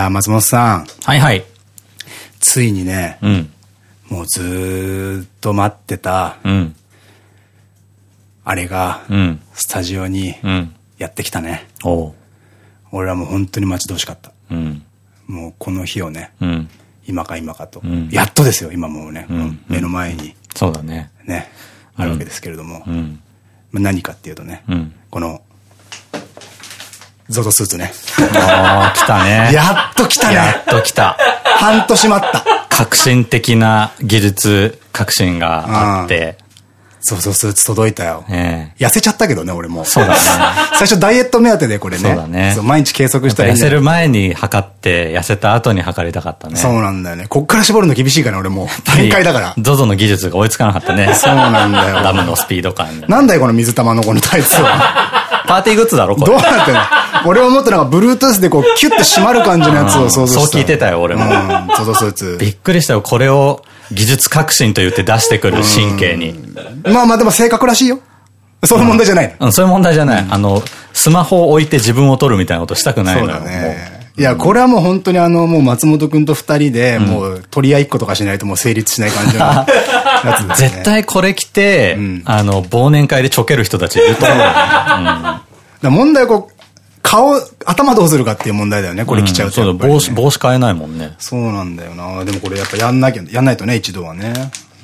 やー、松本さん。はいはい。ついにね、うん。もうずーっと待ってた、うん。あれが、うん。スタジオにうん。やってきたね。俺はもう本当に待ち遠しかった。うん。もうこの日をね、うん。今か今かと。んやっとですよ、今もうね、目の前にそうだね。ね、あるわけですけれども。何かっていうとね、うん。この、ゾゾスーツね。ああ、来たね。やっと来たやねっと来た。半年待った革新的な技術革新があって。ゾゾスーツ届いたよ。え痩せちゃったけどね、俺も。そうだね。最初ダイエット目当てでこれね。そうだね毎日計測したら痩せる前に測って、痩せた後に測りたかったね。そうなんだよね。こっから絞るの厳しいから、俺もう。限界だから。ゾゾの技術が追いつかなかったね。そうなんだよダムのスピード感に。なんだよ、この水玉のこのタイツは。パーティーグッズだろ、これ。どうなってんの？俺は思ってなんか、Bluetooth でこう、キュッて締まる感じのやつを想像した。そう聞いてたよ俺もうん、ゾゾスーツ。びっくりしたよ。これを技術革新と言って出してくる神経に。まあまあでも正確らしいよ。そういう問題じゃないの。うん、そういう問題じゃない。あの、スマホを置いて自分を撮るみたいなことしたくないのよ。そうだね。いや、これはもう本当にあの、もう松本くんと二人で、もう取り合いっことかしないともう成立しない感じのやつですね。絶対これ着て、んあの、忘年会でちょける人たちいると思う。だから問題はこう、顔、頭どうするかっていう問題だよね。これ着ちゃうとそうだ、やっぱりね、帽子、帽子変えないもんね。そうなんだよな。でもこれやっぱやんなきゃ、やんないとね、一度はね。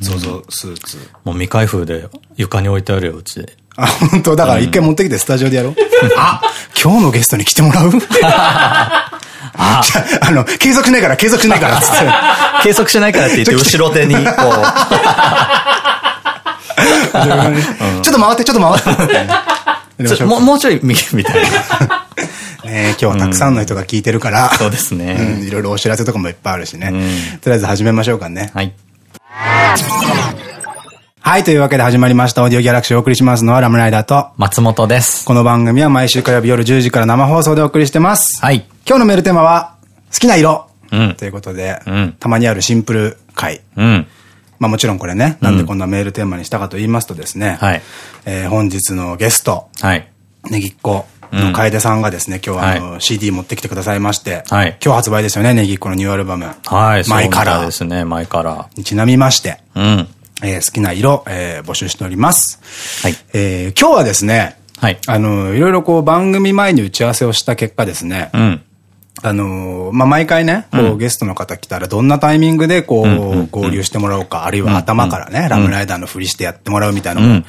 ゾゾスーツ。もう未開封で床に置いてあるよ、うちで。あ、本当？だから一回持ってきてスタジオでやろう。あ、今日のゲストに来てもらう？あ、あの、継続しないから、継続しないから、つって。計測しないからって言って、後ろ手に、こう、ちょっと回って、ちょっと回って。もうもうちょい右みたいな。ね今日はたくさんの人が聞いてるから。そうですねうん、いろいろお知らせとかもいっぱいあるしね。とりあえず始めましょうかね。はい。はい、というわけで始まりました。オーディオギャラクシーをお送りしますのはラムライダーと。松本です。この番組は毎週火曜日夜10時から生放送でお送りしてます。はい。今日のメールテーマは、好きな色。うんということで、うんたまにあるシンプル回。うん。まあもちろんこれね、なんでこんなメールテーマにしたかと言いますとですね、はいえー本日のゲスト、はい。ネギっ子の楓さんがですね、今日はあの、は CD 持ってきてくださいまして、はい今日発売ですよね、ネギっ子のニューアルバム。はい。マイカラーですね、マイカラにちなみまして、ー。うん。えー好きな色、えー募集しております。はい。えー今日はですね、はい。あの、いろいろこう番組前に打ち合わせをした結果ですね、うん。あのーまあ、毎回ね、こう、ゲストの方来たら、どんなタイミングで、こう、合流してもらおうか、あるいは頭からね、ラムライダーのふりしてやってもらうみたいなのも、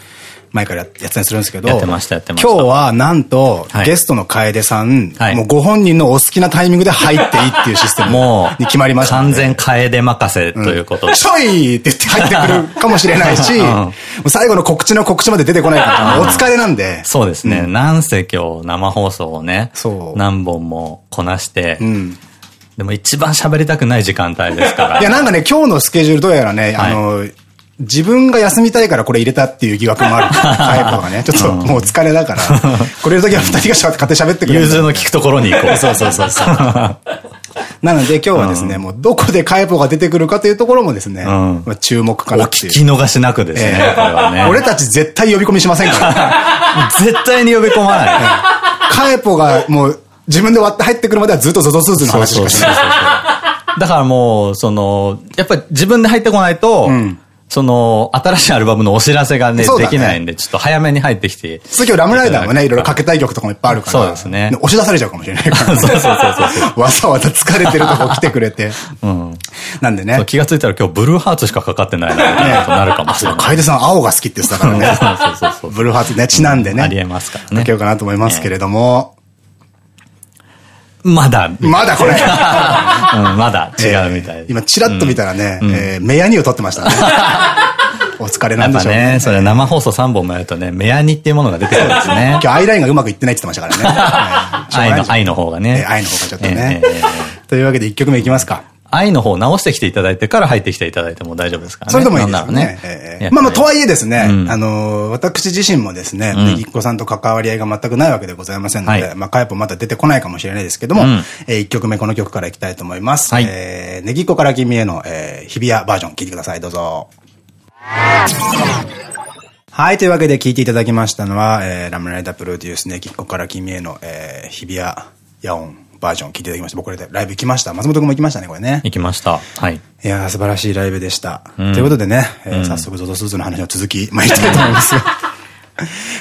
前からやってたりするんですけど、今日は、なんと、はいゲストの楓さん、はいもうご本人のお好きなタイミングで入っていいっていうシステムに決まりましたの完で。全楓任せということで。ちょいって言って入ってくるかもしれないし、最後の告知の告知まで出てこないから、お疲れなんで。そうですね。なんせ今日生放送をね、そう何本もこなして、うん。でも一番喋りたくない時間帯ですから。いや、なんかね、今日のスケジュールどうやらね、はいあの、自分が休みたいからこれ入れたっていう疑惑もある タイプがね、ちょっともう疲れだから、これるときは二人が勝手に喋ってくれる。融通の利くところに行こう。そうそうそうそう。なので今日はですね、もうどこでカイポが出てくるかというところもですね、注目かおなっていう。聞き逃しなくですね、ええこれはね。俺たち絶対呼び込みしませんから。絶対に呼び込まない。カイポがもう自分で割って入ってくるまではずっとゾゾスーツの話しかしない。だからもう、その、やっぱり自分で入ってこないと、んその、新しいアルバムのお知らせがね、ねできないんで、ちょっと早めに入ってきて。そう今日ラムライダーもね、いろいろかけたい曲とかもいっぱいあるから。そうですね押し出されちゃうかもしれないから、ね。そうそうそうそうわざわざ疲れてるとこ来てくれて。うん。なんでね。気がついたら今日ブルーハーツしかかかってないな、みたいなことになるかもしれない。楓さん青が好きって言ってたからね。そうそうそうブルーハーツね、ちなんでね。ありえますからねかけようかなと思いますけれども。まだ、うん、まだこれ。まだ違うみたいえー今、チラッと見たらね、えーメヤニを撮ってましたね。お疲れなんでしょうね。ね、それ生放送3本もやるとね、メアニっていうものが出てくるんですね 今。日アイラインがうまくいってないって言ってましたからね。愛の、方がね。えー愛の方がちょっとね。というわけで1曲目いきますか。愛の方直してきていただいてから入ってきていただいても大丈夫ですからね。それでもいいですね。えーまあまあ、とはいえですね、うんあのー、私自身もですね、ネギっ子さんと関わり合いが全くないわけでございませんので、はいまあ、カイポまだ出てこないかもしれないですけども、うんえー、1曲目この曲からいきたいと思います。はいえー、ネギっ子から君への、えー、日比谷バージョン聴いてください。どうぞ。はい。というわけで聴いていただきましたのは、えー、ラムライダープロデュースネギっ子から君への、えー、日比谷野音バージョン聞いていただきました。僕これでライブ行きました。松本君も行きましたね、これね。行きました。はい。いやー、素晴らしいライブでした。ということでね、えー早速ゾゾスーツの話の続き、参りたいと思いますよ。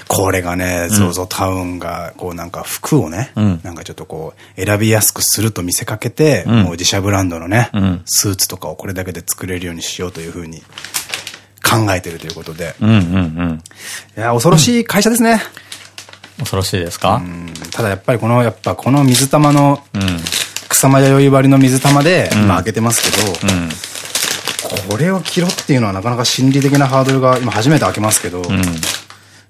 これがね、ゾゾタウンが、こうなんか服をね、なんかちょっとこう、選びやすくすると見せかけて、もう自社ブランドのね、スーツとかをこれだけで作れるようにしようというふうに考えてるということで。うんうんうん。いやー、恐ろしい会社ですね。恐ろしいですか？うんただやっぱりこの、やっぱこの水玉の、うん。草間弥生張りの水玉で、今開けてますけど、うん。これを着ろっていうのはなかなか心理的なハードルが、今初めて開けますけど、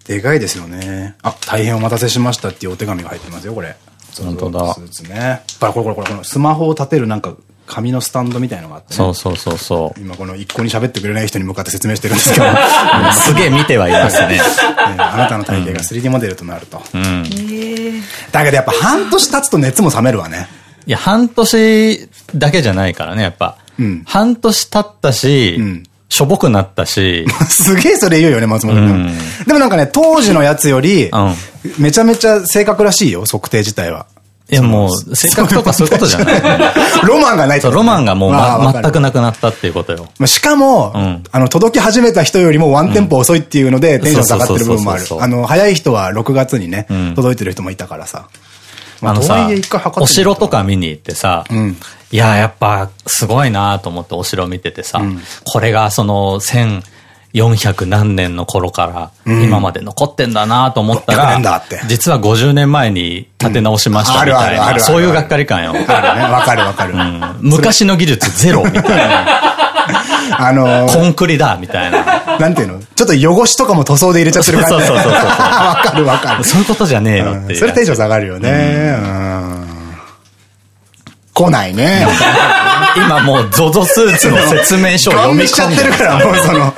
でかいですよね。あ、大変お待たせしましたっていうお手紙が入ってますよ、これ。本当だスーツね。これこれこれ、このスマホを立てるなんか紙のスタンドみたいのがあってね。そうそうそうそう。今この一向に喋ってくれない人に向かって説明してるんですけど、ね すげえ見てはいますね。あなたの体型が 3D モデルとなると。うん。だけどやっぱ半年経つと熱も冷めるわね。いや、半年だけじゃないからね、やっぱ。うん半年経ったし、んしょぼくなったし、すげえそれ言うよね、松本君。でもなんかね、当時のやつより、めちゃめちゃ正確らしいよ、測定自体は。いやもう、性格とかそういうこと。じゃない。ロマンがないと。ねロマンがもう、全くなくなったっていうことよ。まあしかも、ん。あの、届き始めた人よりもワンテンポ遅いっていうので、テンション下がってる部分もある。あの、早い人は6月にね、ん。届いてる人もいたからさ。まあのさお城とか見に行ってさ、ん。いや、やっぱすごいなと思ってお城見ててさ、これがその1400何年の頃から今まで残ってんだなと思った600ら、実は50年前に建て直しましたみたいな、そういうがっかり感よ。あるね。わかるわかる。昔の技術ゼロみたいな。あのー、コンクリだみたいな。なんていうの？ちょっと汚しとかも塗装で入れちゃってる感じ。そうそうそうそうそうわかるわかる。そういうことじゃねえのってそれテンション下がるよね。うん来ないね。今もう ZOZO スーツの説明書を読みしちゃ込んでってるから、もうその。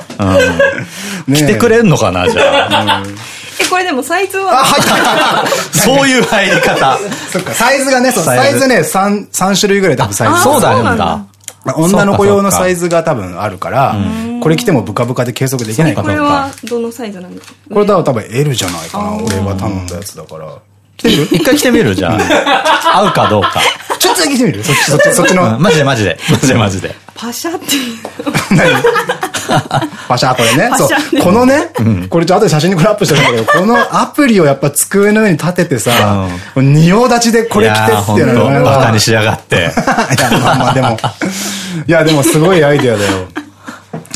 来てくれんのかなじゃあ。え、これでもサイズあ、は？そういう入り方。そっか、サイズがね、そうサイズね、3、三種類ぐらい多分サイズ。そうだよだ女の子用のサイズが多分あるから、これ着てもブカブカで計測できないから。これはどのサイズなんですかこれだと多分 L じゃないかな、俺が頼んだやつだから。着てみる一回着てみるじゃあ。合うかどうか。ちょっとだけ着てみる？そっち、そっち、そっちうのん。マジでマジで。マジでマジで。パシャっていう。何？パシャこれね。そうパシャ。ねこのね、これちょっと後で写真にこれアップしてるんだけど、このアプリをやっぱ机の上に立ててさ、仁王立ちでこれ着てっていうのはバカにしやがって。いや、まあまあでも。いや、でもすごいアイデアだよ。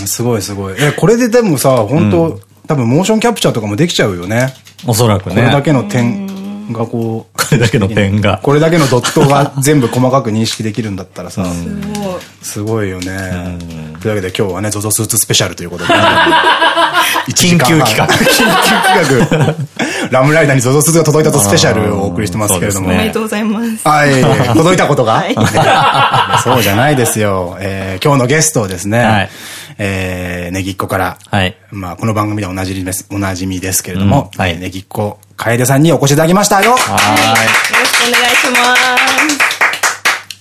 すごいすごい。え、これででもさ、本当多分モーションキャプチャーとかもできちゃうよね。おそらくね。これだけの点がこう、これだけの点が。これだけのドットが全部細かく認識できるんだったらさ、すごい。すごいよね。というわけで今日はね、ZOZO スーツスペシャルということで。緊急企画 緊急企画。ラムライダーに ZOZO スーツが届いたとスペシャルをお送りしてますけれども。そうですねおめでとうございます。はい。届いたことが、はいそうじゃないですよ。えー今日のゲストをですね、はいえー、ねぎっこから、はい。まあ、この番組ではおなじみです、おなじみですけれども、うんはいえーねぎっこ、楓さんにお越しいただきましたよはよろしくお願いします。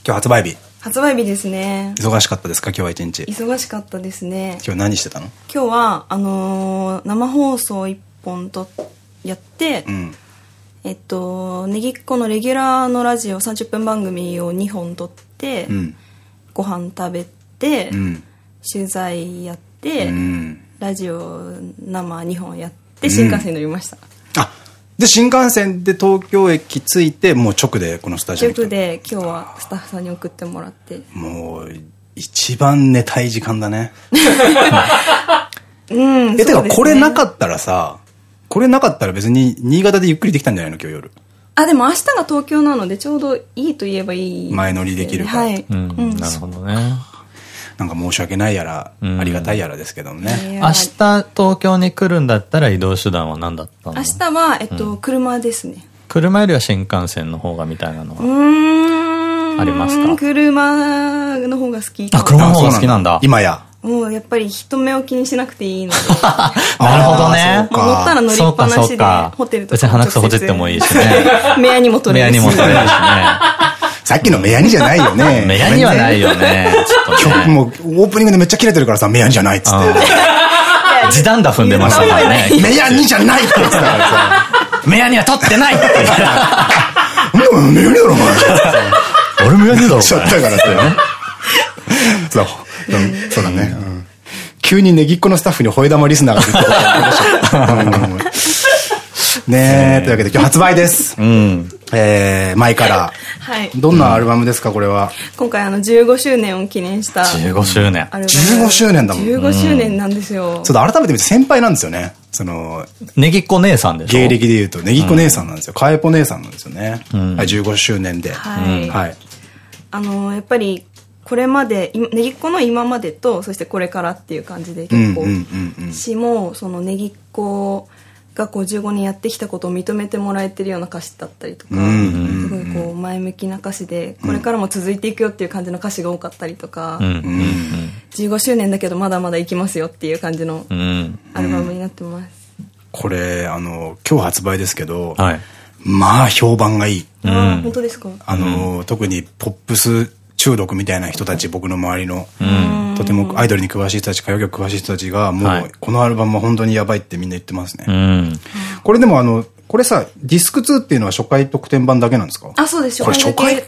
今日発売日。発売日ですね。忙しかったですか？今日は一日。忙しかったですね。今日何してたの？今日は、あのー生放送一本とやって、うん。えっと、ねぎっこのレギュラーのラジオ30分番組を2本撮って、うん。ご飯食べて、うん。取材やって、うん。ラジオ生2本やって新幹線乗りました、あ、で、新幹線で東京駅着いて、もう直でこのスタジオに直で今日はスタッフさんに送ってもらってもう、一番寝たい時間だね。うんえ、てか、これなかっったらさ、これなかったら別に新潟でゆっくりできたんじゃないの今日夜。たあでも明日が東京なのでちょうどいいと言えばいい、前乗りできるからはい、うん。なるほどね。なんか申し訳ないやら、うん。ありがたいやらですけどもね。明日東京に来るんだったら移動手段は何だったの？明日は、えっと車ですね。車よりは新幹線の方がみたいなのうは。ありますか？車の方が好きあ車の方が好きなんだ。今や。もうやっぱり人目を気にしなくていいので。なるほどね。乗ったら乗りっぱなしでホテルとか別に鼻くそほじってもいいしね。目やにも取れるし。にも取れるしね。さっきのメヤニじゃないよね。目やにはないよね。ちょっとね。もうオープニングでめっちゃ切れてるからさ、メヤニじゃないっつって。時短だ踏んでましたからね。メヤニじゃないって言ってたからさ。目やには取ってないって。もお前、メガネだろ、お前。俺もやねえだろ、しちゃったからってね。そう。そうだね。急にネギっ子のスタッフに吠え玉リスナーが出て ねえ、というわけで今日発売です。うん。えー、前から。はい。どんなアルバムですか、これは？今回あの15周年を記念した15周年。アルバム。15周年だもん15周年なんですよ。そうだ、改めて見て先輩なんですよね。その、ネギっ子姉さんでしょ？芸歴で言うと、ネギっ子姉さんなんですよ。かえぽ姉さんなんですよね。はい、15周年で。はいはい。あの、やっぱり、これまで、いネギっ子の今までと、そしてこれからっていう感じで結構詩も、そのネギっ子がこう15年やってきたことを認めてもらえてるような歌詞だったりとか、すごいこう前向きな歌詞で、これからも続いていくよっていう感じの歌詞が多かったりとか、うん。うん。15周年だけどまだまだいきますよっていう感じのうん。アルバムになってます。これ、あの、今日発売ですけど、はい。まあ評判がいい。ああ、本当ですか？あの、特にポップス中毒みたいな人たち、僕の周りの、とてもアイドルに詳しい人たち、歌謡曲詳しい人たちが、もはいうこのアルバムは本当にやばいってみんな言ってますね。うん。これでもあの、これさ、ディスク2っていうのは初回特典版だけなんですか？あ、そうです。これ初回？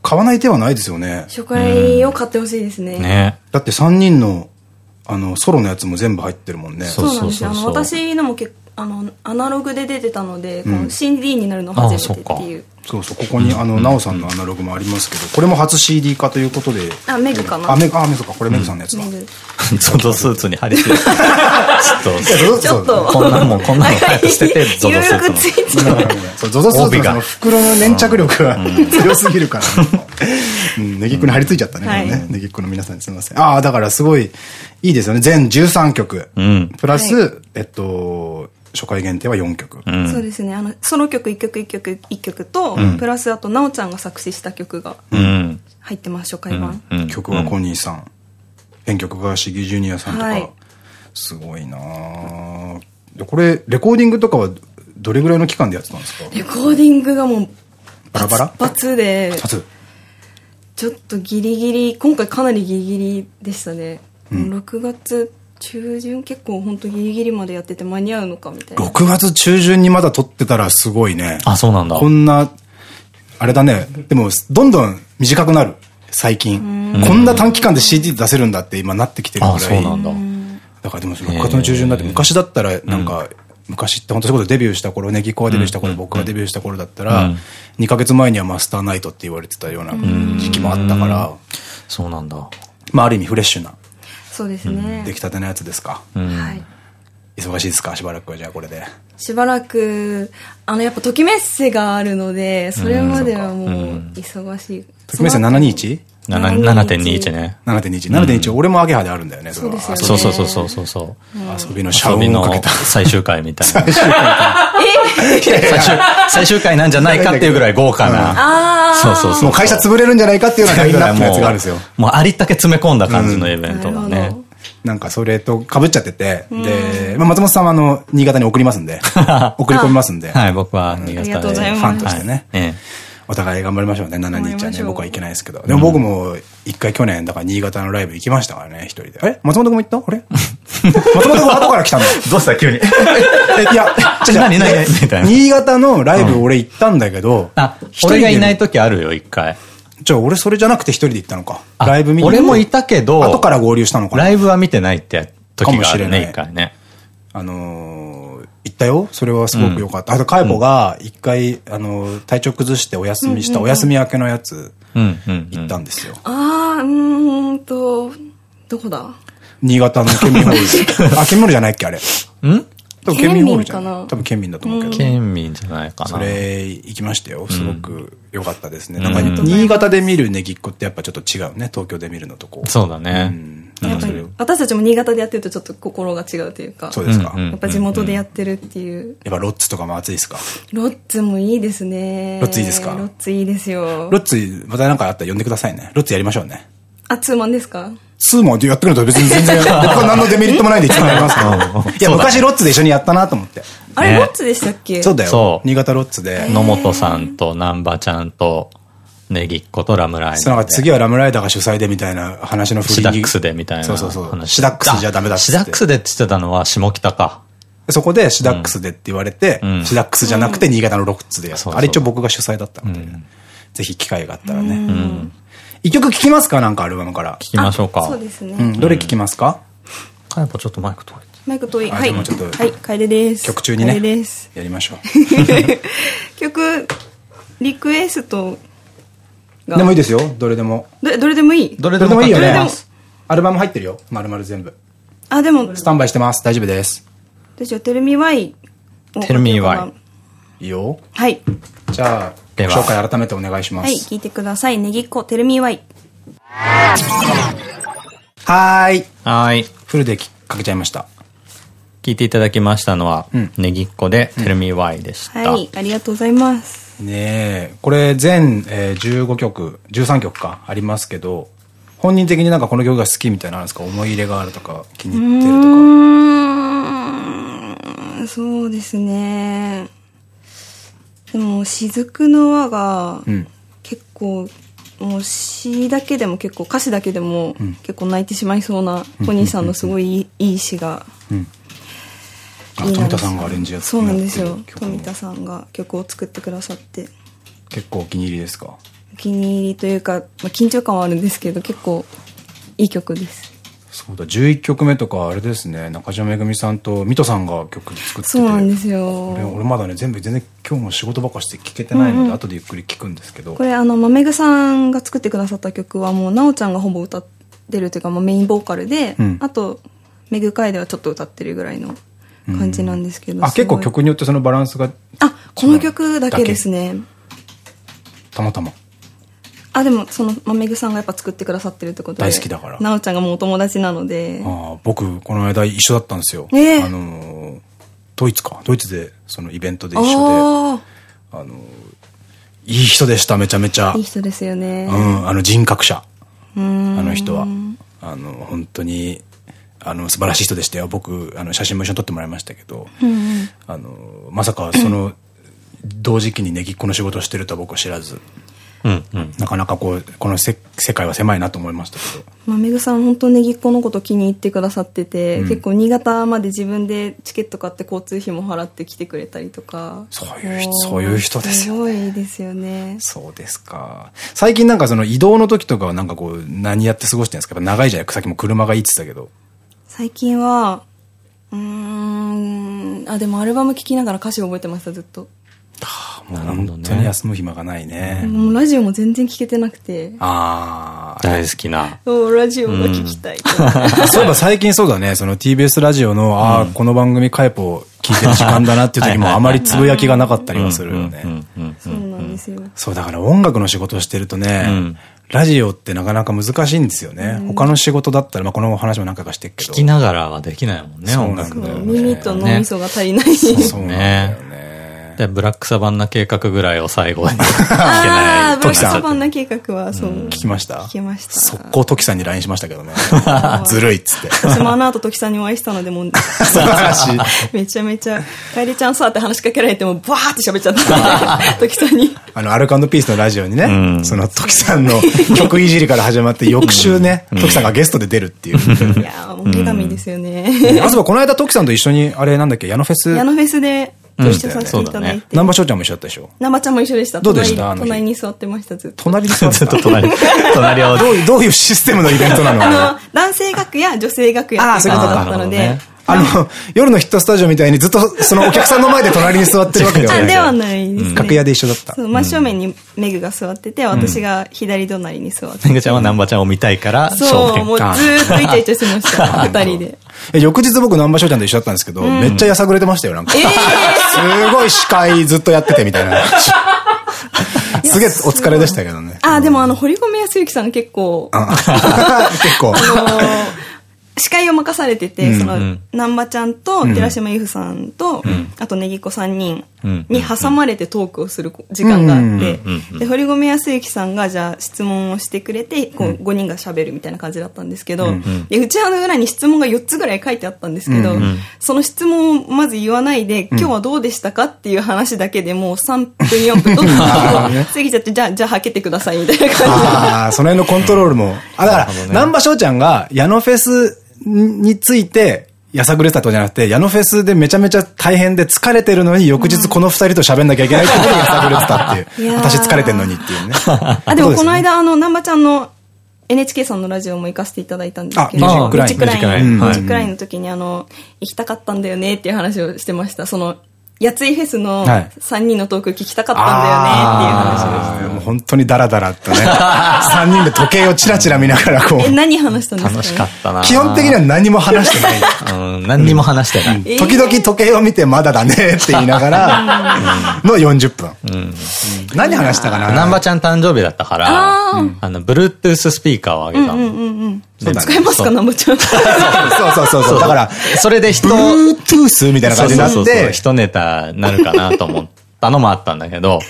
買わない手はないですよね。初回を買ってほしいですね。ねだって3人の、あの、ソロのやつも全部入ってるもんね。そうそうなんですよ。あの、そうそうそう私のも結あの、アナログで出てたので、この CD になるの初めてっていう。そうそう、ここにあの、なおさんのアナログもありますけど、これも初 CD 化ということで。あ、メグかな？あ、メグ、あ、メグか、これメグさんのやつだ。メグ。ゾゾスーツに貼り付けて。ちょっと、ちょっと。こんなもん、こんなの早く捨てて、ゾゾスーツの。ゾゾスーツ帯がの袋の粘着力が強すぎるから。うん、ネギっ子に張り付いちゃったね。ネギっ子の皆さんにすみません。ああ、だからすごいいいですよね。全13曲。うん。プラスは、えっと、初回限定は4曲。うん。そうですね。あの、ソロ曲1曲1曲1曲と、プラスあと、なおちゃんが作詞した曲がうん。入ってます、初回版。うん。曲はコニーさん。編曲がシギジュニアさんとかはい。すごいなこれ、レコーディングとかはどれぐらいの期間でやってたんですか？レコーディングがもう、バラバラ？バツで、初。ちょっとギリギリ、今回かなりギリギリでしたね。6月中旬結構本当ギリギリまでやってて間に合うのかみたいな。6月中旬にまだ撮ってたらすごいね。あ、そうなんだ。こんな、あれだね。でも、どんどん短くなる。最近。こんな短期間で CD 出せるんだって今なってきてるぐらあ、い。そうなんだ。だからでも6月の中旬だって昔だったらなんか、昔って本当そういうことデビューした頃、ネギコがデビューした頃、僕がデビューした頃だったら、2ヶ月前にはマスターナイトって言われてたような時期もあったから、そうなんだ。まあある意味フレッシュなそうですね。出来たてのやつですか。はい。忙しいですか？しばらくはじゃあこれで。しばらく、あの、やっぱ、ときめっせがあるので、それまではもう、忙しい。ときめせ 721? 7 7.21ね。7.21。7.21。俺もアゲハであるんだよね。それはそうですよねそうそうそうそうそう。遊びのシャウ遊びのンをかけた。最終回みたいな。最終、最終回なんじゃないかっていうぐらい豪華な。そうそうそう。もう会社潰れるんじゃないかっていうようなラインナップのやつがあるんですよ。もうありったけ詰め込んだ感じのイベントがねなんかそれと被っちゃってて、で、まあ松本さんはあの、新潟に送りますんで、送り込みますんで、はい、僕は新潟で。ファンとしてね。えお互い頑張りましょうね、721はね。頑張りましょう。僕は行けないですけど。でも僕も一回去年、だから新潟のライブ行きましたからね、一人で。え松本君も行った？あれ？松本君後から来たんだ。え。どうした？急に。えいや、ちょ何？何？新潟のライブ俺行ったんだけど、あ、一人がいない時あるよ、一回。じゃあ俺それじゃなくて一人で行ったのか。あライブ見に？俺もいたけど、後から合流したのかなライブは見てないって時があるかもしれないね、一回ね。あのー、行ったよそれはすごく良かった。あと、カイポが一回、あのー、体調崩してお休みした、お休み明けのやつ、うん、うん。行ったんですよ。あー、うーんと、どこだ？新潟の県民ホール。あ、県民ホールじゃないっけあれ。ん？多分県民ホールじゃな？多分県民だと思うけど。県民じゃないかな。それ、行きましたよ。すごく良かったですね。なんか、新潟で見るネギっ子ってやっぱちょっと違うね。東京で見るのとこう。そうだね。やっぱり私たちも新潟でやってるとちょっと心が違うというか、そうですか。やっぱ地元でやってるっていう。やっぱロッツとかも熱いですか？ロッツもいいですね。ロッツいいですか？ロッツいいですよ。ロッツ、またなんかあったら呼んでくださいね。ロッツやりましょうね。あ、ツーマンですか？ツーマンでやってくれると別に全然、僕は何のデメリットもないんでいつもやりますけど。いや、昔ロッツで一緒にやったなと思って。あれ、ねロッツでしたっけ？そうだよ。そう新潟ロッツで。野本さんと南波ちゃんと、ネギっ子とラムライダーで。そうなんか次はラムライダーが主催でみたいな話の振りシダックスでみたいなそうそうそう。話シダックスじゃダメだっつって。シダックスでって言ってたのは下北か。そこでシダックスでって言われて、シダックスじゃなくて新潟のロッツでやった。あれ一応僕が主催だったので、ぜひ機会があったらね。一曲聴きますか？なんかアルバムから。聴きましょうか。そうですね。どれ聴きますか？かやっぱちょっとマイク遠い。マイク遠い。はい。はい、楓です。曲中にね。です。やりましょう。曲、リクエストでもいいですよ。どれでも。どどれでもいいどれでもいいよね。アルバム入ってるよ。まるまる全部。あ、でも。スタンバイしてます。大丈夫です。じゃあ、テルミワイ。テルミワイ。いいよ。はい。じゃあ、紹介改めてお願いします。はい、聞いてください。ネギっ子、テルミワイ。はーい。はい。フルでかけちゃいました。聞いていただきましたのは、うん、ネギっ子で、テルミワイでした。はい、ありがとうございます。ねえ、これ全、えー、15曲、13曲か、ありますけど、本人的になんかこの曲が好きみたいなのあるんですか？思い入れがあるとか、気に入ってるとか。そうですね。でも、雫の輪が、結構、もう詩だけでも結構歌詞だけでも結構泣いてしまいそうなポニーさんのすごいいい詩が富田さんがアレンジやってそうなんですよ。富田さんが曲を作ってくださって。結構お気に入りですか？お気に入りというか、まあ、緊張感はあるんですけど結構いい曲ですそうだ11曲目とかあれですね中島めぐみさんと水戸さんが曲作ってて。そうなんですよ。俺まだね全部全然今日も仕事ばっかして聴けてないので、うん。うん、後でゆっくり聴くんですけど。これあのまめぐさんが作ってくださった曲はもう奈緒ちゃんがほぼ歌ってるというか、まあ、メインボーカルで、うん、あとめぐかいではちょっと歌ってるぐらいの感じなんですけど、あ結構曲によってそのバランスがあこの曲だけですね。たまたまあでもそのまめぐさんがやっぱ作ってくださってるってことで大好きだから。なおちゃんがもうお友達なので。あ僕この間一緒だったんですよ、えー、あのドイツか。ドイツでそのイベントで一緒で。あのいい人でしためちゃめちゃ。いい人ですよね。うんあの人格者。あの人は。あの本当にあの素晴らしい人でしたよ。僕あの写真も一緒に撮ってもらいましたけど、うん、あのまさかその同時期にねぎっこの仕事をしてるとは僕は知らずなかなかこう、このせ世界は狭いなと思いましたけど。まあ、めぐさん本当ねぎっこのこと気に入ってくださってて、うん、結構新潟まで自分でチケット買って交通費も払って来てくれたりとか。そういう人、そういう人ですよ、ね。すごいですよね。そうですか。最近なんかその移動の時とかはなんかこう、何やって過ごしてるんですか？長いじゃないさっきも車がいいって言ってたけど。最近は、うん、あ、でもアルバム聴きながら歌詞覚えてました、ずっと。もう本当に休む暇がないね。もうラジオも全然聞けてなくて。ああ。大好きな。ラジオが聞きたい。そういえば最近そうだね、その TBS ラジオの、ああ、この番組カイポ聞いてる時間だなっていう時もあまりつぶやきがなかったりはするよね。そうなんですよ。そう、だから音楽の仕事をしてるとね、ラジオってなかなか難しいんですよね。他の仕事だったら、まあこの話も何回かしてるけど。聞きながらはできないもんね、音楽耳と脳みそが足りない。そうね。で、ブラックサバンナ計画ぐらいを最後に聞けない。ブラックサバンナ計画は、そう。聞きました？聞きました。速攻トキさんに LINE しましたけどね。ずるいっつって。私もあの後トキさんにお会いしたので、もう、素晴らしい。めちゃめちゃ、かえりちゃんさって話しかけられても、バーって喋っちゃった。トキさんに。あの、アルカンドピースのラジオにね、そのトキさんの 曲いじりから始まって、翌週ね、トキさんがゲストで出るっていう。いやもう女神ですよね。あ、そうこの間トキさんと一緒に、あれなんだっけ、矢野フェス？矢野フェスで、ご一緒させていただいて。南波翔ちゃんも一緒だったでしょ？南波ちゃんも一緒でした。どうでした？隣に座ってました、ずっと。隣に座ってた 隣。隣を。どういう、どういうシステムのイベントなの？あの、男性楽屋、女性楽屋っていうことだったので、あの、夜のヒットスタジオみたいにずっとそのお客さんの前で隣に座ってるわけではない。ではないです、楽屋で一緒だった。真正面にメグが座ってて、私が左隣に座って。メグちゃんは南波ちゃんを見たいから、そう、もうずーっとイチャイチャしてました、二人で。翌日僕南波翔ちゃんと一緒だったんですけど、めっちゃやさぐれてましたよ、なんか。すごい司会ずっとやっててみたいな。すげえお疲れでしたけどね。あ、でもあの、堀米康之さん結構。結構。司会を任されてて、その、南波ちゃんと、寺島由布さんと、あとネギ子3人に挟まれてトークをする時間があって、で、堀米康之さんが、じゃあ質問をしてくれて、こう、5人が喋るみたいな感じだったんですけど、で、うちわの裏に質問が4つぐらい書いてあったんですけど、その質問をまず言わないで、今日はどうでしたかっていう話だけでもう3分4分と過ぎちゃって、じゃあ、じゃあ、はけてくださいみたいな感じで。ああ、その辺のコントロールも。あ、だから、南波翔ちゃんが、矢野フェスについて、やさぐれてたとじゃなくて、矢野フェスでめちゃめちゃ大変で疲れてるのに、翌日この二人と喋んなきゃいけないってことでやさぐれてたっていう。私疲れてるのにっていうね。あ、でもこの間、あの、南波ちゃんの NHK さんのラジオも行かせていただいたんですけど、ミュージックライン。ミュージックライン。ミュージックラインの時にあの、行きたかったんだよねっていう話をしてました。その、やついフェスの3人のトーク聞きたかったんだよねっていう話です。もう本当にダラダラとね。3人で時計をチラチラ見ながらこう。え、何話したんですか？楽しかったな。基本的には何も話してない。うん、何にも話してない。時々時計を見てまだだねって言いながら、の40分。何話したかな？南波ちゃん誕生日だったから、あの、Bluetooth スピーカーをあげたの。使えますか、南波ちゃん。そうそうそう。だから、それで人、Bluetooth みたいな感じになって、一ネタなるかなと思ったのもあったんだけど、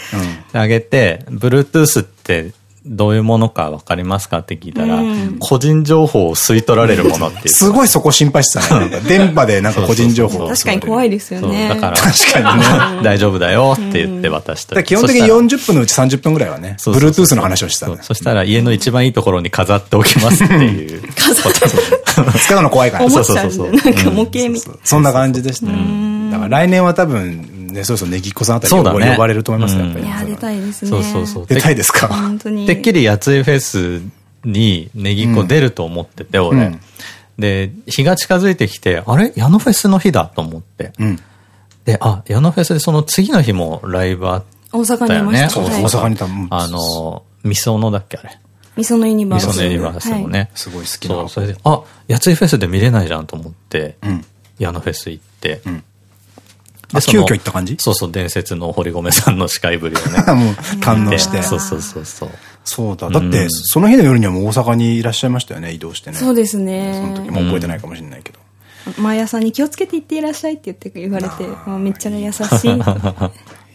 あげて、Bluetooth ってどういうものかわかりますかって聞いたら、個人情報を吸い取られるものってすごいそこ心配してたね。電波でなんか個人情報確かに怖いですよね。だから、確かにね。大丈夫だよって言って渡した。基本的に40分のうち30分ぐらいはね、Bluetooth の話をした。そしたら家の一番いいところに飾っておきますっていう。飾って使うの怖いから。そうそうそう。なんか模型みたいな。そんな感じでした。だから来年は多分、ね、そうそう、ネギっ子さんあたり呼ばれると思いますやっぱり。いや、出たいですね。そうそうそう。出たいですか？本当に。てっきりやついフェスにネギっ子出ると思ってて、俺。で、日が近づいてきて、あれ？矢野フェスの日だと思って。で、あ、矢野フェスでその次の日もライブあったよね。大阪にいました。大阪にたあの、みそのだっけあれ。みそのユニバース。みそのユニバースもね。すごい好きな。そう、それで、あ、やついフェスで見れないじゃんと思って、矢野フェス行って、あ、急遽行った感じ？そうそう、伝説の堀米さんの司会ぶりをね。もう堪能して。そうそうそうそう。そうだ。だって、その日の夜にはもう大阪にいらっしゃいましたよね、移動してね。そうですね。その時も覚えてないかもしれないけど。毎朝に気をつけて行っていらっしゃいって言って言われて、もうめっちゃ優しい。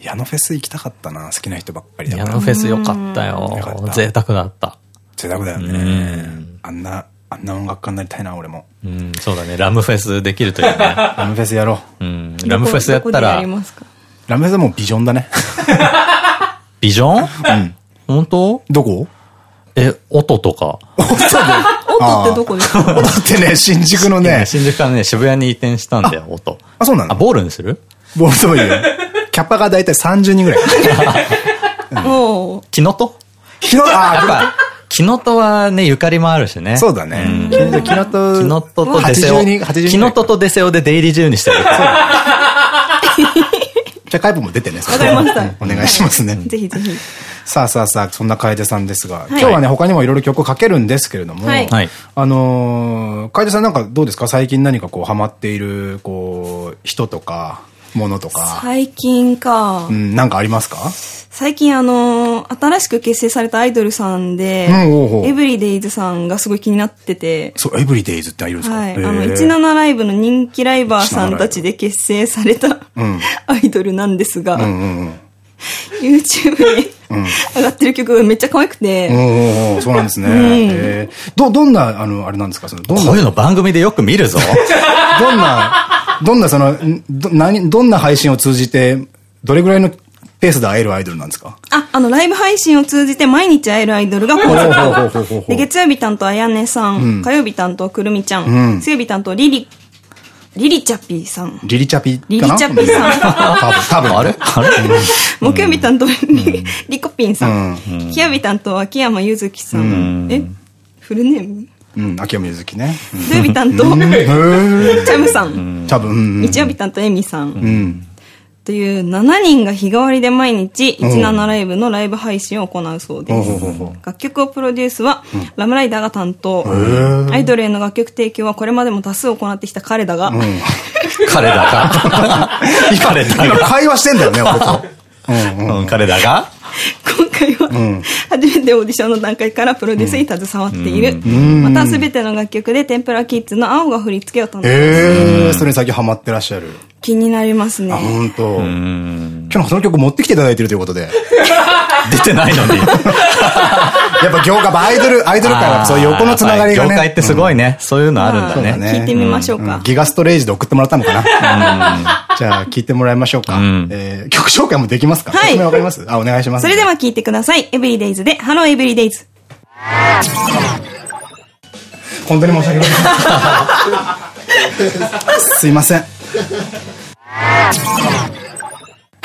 矢野フェス行きたかったな、好きな人ばっかりだ矢野フェスよかったよ。贅沢だった。贅沢だよね。あんな、あんな音楽家になりたいな、俺も。うん、そうだね。ラムフェスできるというね。ラムフェスやろう。うん。ラムフェスやったら。ラムフェスはもうビジョンだね。ビジョン？うん。本当？どこ？え、音とか。音ってどこ？ですか？音ってね、新宿のね。新宿からね、渋谷に移転したんだよ、音。あ、そうなの？あ、ボールにする？ボールでもいいよ。キャパがだいたい30人ぐらい。おキノトキノト、あ、やっぱ。キノトはね、ゆかりもあるしね。そうだね。キノト。キノトとデセオ。キノトとデセオで出入り自由にしてる。じゃあ、カイプも出てね。わかりました。お願いしますね。ぜひぜひ。さあさあさあ、そんな楓さんですが、今日はね、他にもいろいろ曲かけるんですけれども、あの、楓さんなんかどうですか？最近何かこう、ハマっている、こう、人とか、ものとか。最近か。うん、なんかありますか？最近あの、新しく結成されたアイドルさんで、エブリデイズさんがすごい気になってて。そう、エブリデイズっているん？ですかはい。あの、17ライブの人気ライバーさんたちで結成された、アイドルなんですが、YouTube に上がってる曲がめっちゃ可愛くて。そうなんですね。ど、どんな、あの、あれなんですか？その、どんな？こういうの番組でよく見るぞ。どんな、どんなその、ど、何、どんな配信を通じて、どれぐらいのペースで会えるアイドルなんですか？あ、あの、ライブ配信を通じて毎日会えるアイドルがこうで、月曜日担当あやねさん、火曜日担当くるみちゃん、水曜日担当リリリリチャピーさん。リリチャピリリチャピーさん。多分。あれ？あれ？木曜日担当リコピンさん。金曜日担当秋山ゆずきさん。え？フルネーム？うん、秋山ゆずきね。土曜日担当、チャムさん。チャム。日曜日担当エミさん。という7人が日替わりで毎日17ライブのライブ配信を行うそうです。楽曲をプロデュースはラムライダーが担当。アイドルへの楽曲提供はこれまでも多数行ってきた彼だが。彼だが。彼だが。会話してんだよね、俺と。彼だが今回は、初めてオーディションの段階からプロデュースに携わっている。また、すべての楽曲で、天ぷらキッズの青が振り付けを担当ええ、それに先ハマってらっしゃる。気になりますね。あ、本当。今日その曲持ってきていただいてるということで。出てないのに。やっぱ業界、アイドル、アイドル界はそういう横のつながりがね。業界ってすごいね。そういうのあるんだね。聞いてみましょうか。ギガストレイジで送ってもらったのかな。じゃあ、聞いてもらいましょうか。曲紹介もできますか？はい。わかります？あ、お願いします。それでは聞いてください。エブリデイズで、ハローエブリデイズ。本当に申し訳ない。すいません。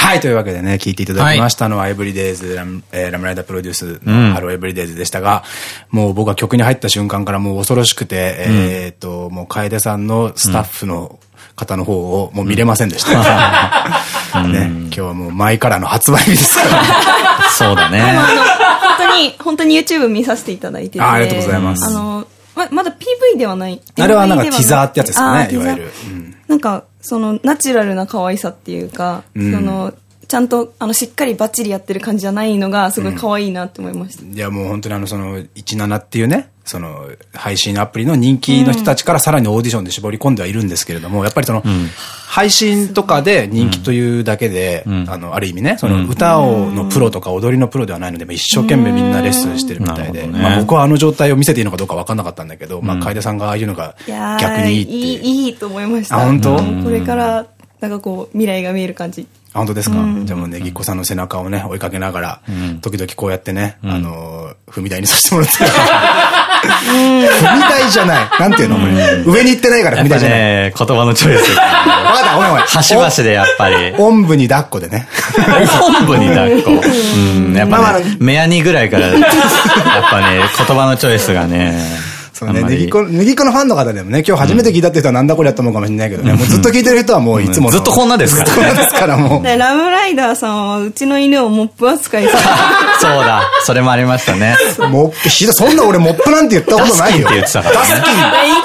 はい、というわけでね、聞いていただきましたのは、エブリデイズ、ラム,、えー、ラムライダープロデュースのハローエブリデイズでしたが、うん、もう僕は曲に入った瞬間からもう恐ろしくて、うん、えっと、もう楓さんのスタッフの方の方をもう見れませんでした。ね、今日はもう前からの発売日ですから、ね。そうだね。本当に、本当に YouTube 見させていただいてて。ありがとうございます。あの、ま、まだ PV ではない。あれはなんかティザーってやつですかね、いわゆる。なんか、その、ナチュラルな可愛さっていうか、その、ちゃんと、あの、しっかりバッチリやってる感じじゃないのが、すごい可愛いなって思いました。いや、もう本当にあの、その、17っていうね、その、配信アプリの人気の人たちからさらにオーディションで絞り込んではいるんですけれども、やっぱりその、配信とかで人気というだけで、あの、ある意味ね、その歌をのプロとか踊りのプロではないので、一生懸命みんなレッスンしてるみたいで、まあ僕はあの状態を見せていいのかどうか分かんなかったんだけど、まあ楓さんがああいうのが逆にいいっていい。いいと思いました。あ、本当？これから、なんかこう、未来が見える感じ。本当ですか、じゃあもうね、ぎっこさんの背中をね、追いかけながら、時々こうやってね、あの、踏み台にさせてもらって。踏み台じゃない。なんていうの？上に行ってないから踏み台じゃない。言葉のチョイス。わかった、ごめんごめん。端々でやっぱり。おんぶに抱っこでね。おんぶに抱っこ。うん、やっぱね、目やにぐらいから、やっぱね、言葉のチョイスがね。そうね、ネギコ、ネギコのファンの方でもね、今日初めて聞いたって人はなんだこれやったのかもしれないけどね、もうずっと聞いてる人はもういつも。ずっとこんなですか？ら。こんなですからもう。ラムライダーさんはうちの犬をモップ扱いさ そうだ、それもありましたね。モップ、ひどそんな俺モップなんて言ったことないよ。って言ってたから。ダスキン。い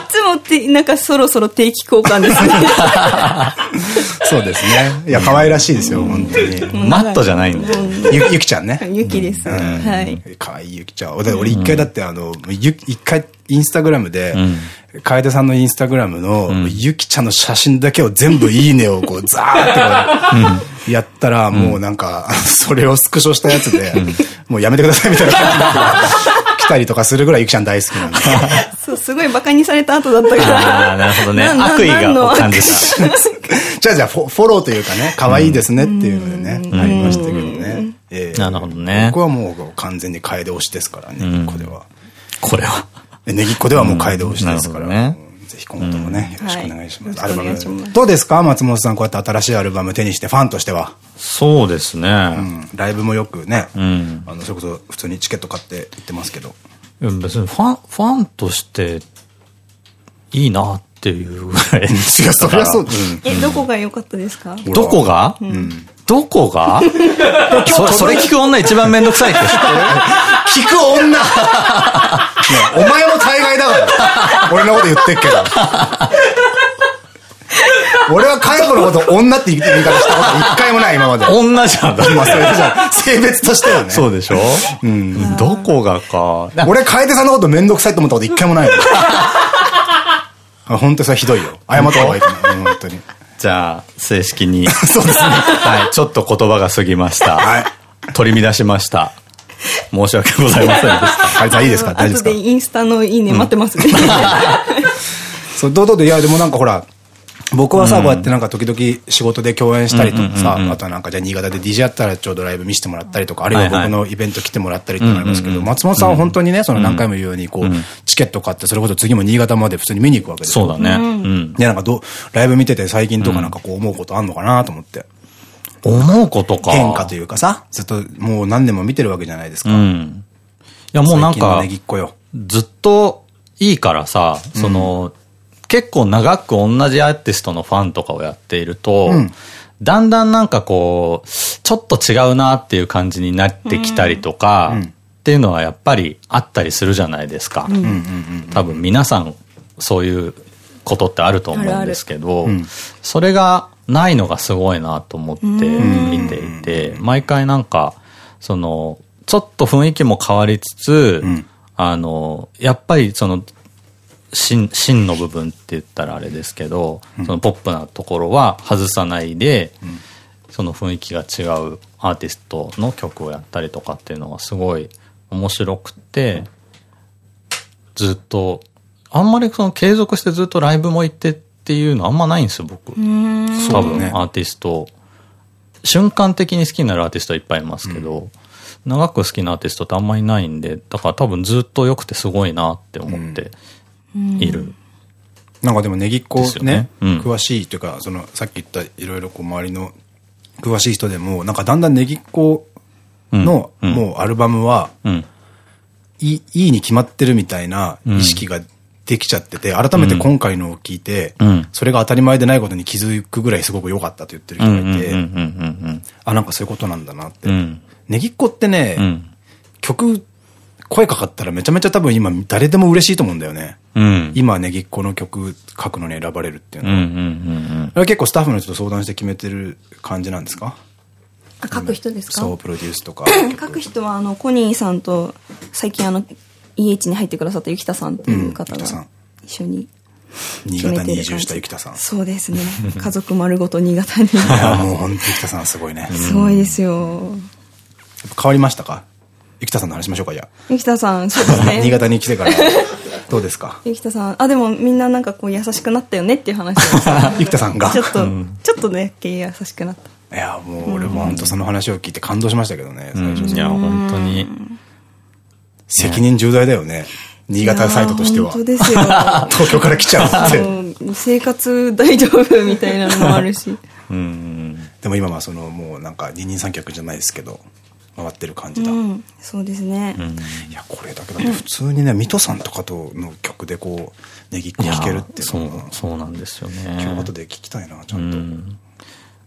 つもって、なんかそろそろ定期交換ですね。そうですね。いや、可愛らしいですよ、本当に。マットじゃないんだ。ゆ、ゆきちゃんね。ゆきです。はい。可愛いゆきちゃん。俺一回だってあの、一回、インスタグラムで、楓さんのインスタグラムの、ゆきちゃんの写真だけを全部いいねをこう、ザーってやったら、もうなんか、それをスクショしたやつで、もうやめてくださいみたいな感じで来たりとかするぐらいゆきちゃん大好きなんで。そう、すごい馬鹿にされた後だったから。ああ、なるほどね。悪意が感じた。じゃあじゃあフォローというかね、可愛いですねっていうのでね、ありましたけどね。なるほどね。僕はもう完全に楓推しですからね、これは。これは。ネギっ子ではもう街道推しですから。ね、ぜひ今後ともね、よろしくお願いします。アルバム。どうですか？松本さん、こうやって新しいアルバム手にしてファンとしては。そうですね。ライブもよくね、あの、それこそ普通にチケット買って行ってますけど。別にファン、ファンとしていいなっていうぐらい。違う、そりゃそう。え、どこが良かったですか？どこが？どこが？そそれ聞く女一番めんどくさいって知ってる聞く女 お前も大概だから。俺のこと言ってっけど。俺は介護のこと女って言い方したこと一回もない今まで。女じゃん。まあそれじゃ性別としてはね。そうでしょ？うん。どこがか。俺楓さんのことめんどくさいと思ったこと一回もない 本当にそれひどいよ。謝った方がいいかな。本当に。じゃあ、正式に。そうですね。はい。ちょっと言葉が過ぎました。はい。取り乱しました。申し訳ございませんでした。はい、じゃあいいですか？大丈夫ですか？後でインスタのいいね待ってますね。そう、どうどうで、いや、でもなんかほら、僕はさ、こうやってなんか時々仕事で共演したりとかさ、あとはなんかじゃあ新潟で DJ やったらちょうどライブ見せてもらったりとか、あるいは僕のイベント来てもらったりってなりますけど、松本さんは本当にね、その何回も言うように、こう、チケット買って、それこそ次も新潟まで普通に見に行くわけですよ。そうだね。で、なんかどう、ライブ見てて最近とかなんかこう思うことあんのかなと思って。思うことか。変化というかさ、ずっともう何年も見てるわけじゃないですか。うん。いやもうなんか、ずっといいからさ、その、結構長く同じアーティストのファンとかをやっていると、うん、だんだんなんかこう、ちょっと違うなっていう感じになってきたりとか、っていうのはやっぱりあったりするじゃないですか。多分皆さんそういうことってあると思うんですけど、それがないのがすごいなと思って見ていて、毎回なんか、その、ちょっと雰囲気も変わりつつ、うん、あの、やっぱりその、芯、芯の部分って言ったらあれですけど、うん、そのポップなところは外さないで、うん、その雰囲気が違うアーティストの曲をやったりとかっていうのがすごい面白くて、ずっと、あんまりその継続してずっとライブも行ってっていうのあんまないんですよ、僕。多分、ね、アーティスト。瞬間的に好きになるアーティストはいっぱいいますけど、長く好きなアーティストってあんまりないんで、だから多分ずっと良くてすごいなって思っている。なんかでもネギっ子ね、詳しいというか、その、さっき言ったいろいろこう周りの詳しい人でも、なんかだんだんネギっ子の、もうアルバムは、いい、いいに決まってるみたいな意識ができちゃってて、改めて今回のを聞いて、それが当たり前でないことに気づくぐらいすごく良かったと言ってる人がいて、あ、なんかそういうことなんだなって。ネギっ子ってね、曲、声かかったらめちゃめちゃ多分今誰でも嬉しいと思うんだよね。うん、今ネギっ子の曲書くのに選ばれるっていうのは。あれ結構スタッフの人と相談して決めてる感じなんですか？書く人ですか？そう、プロデュースとか。書く人は、あの、コニーさんと、最近あの、EH に入ってくださったゆきたさんっていう方が、一緒に。新潟に移住したゆきたさん。そうですね。家族丸ごと新潟に。いや、もう本当ゆきたさんすごいね。すごいですよ。変わりましたか？ゆきたさんの話しましょうか、じゃあ。ゆきたさん、そうですね。新潟に来てから。どうですか？ゆきたさん。あ、でもみんななんかこう優しくなったよねっていう話を。ゆきたさんが。ちょっと、ちょっとね、優しくなった。いや、もう俺も本当その話を聞いて感動しましたけどね、最初。いや、本当に。責任重大だよね。新潟サイトとしては。本当ですよ。東京から来ちゃうって。生活大丈夫みたいなのもあるし。うん。でも今はそのもうなんか二人三脚じゃないですけど、回ってる感じだ。そうですね。いや、これだけだって普通にね、水戸さんとかとの曲でこう、ネギっ子聴けるっていうのは。そうなんですよね。今日後で聞きたいな、ちゃんと。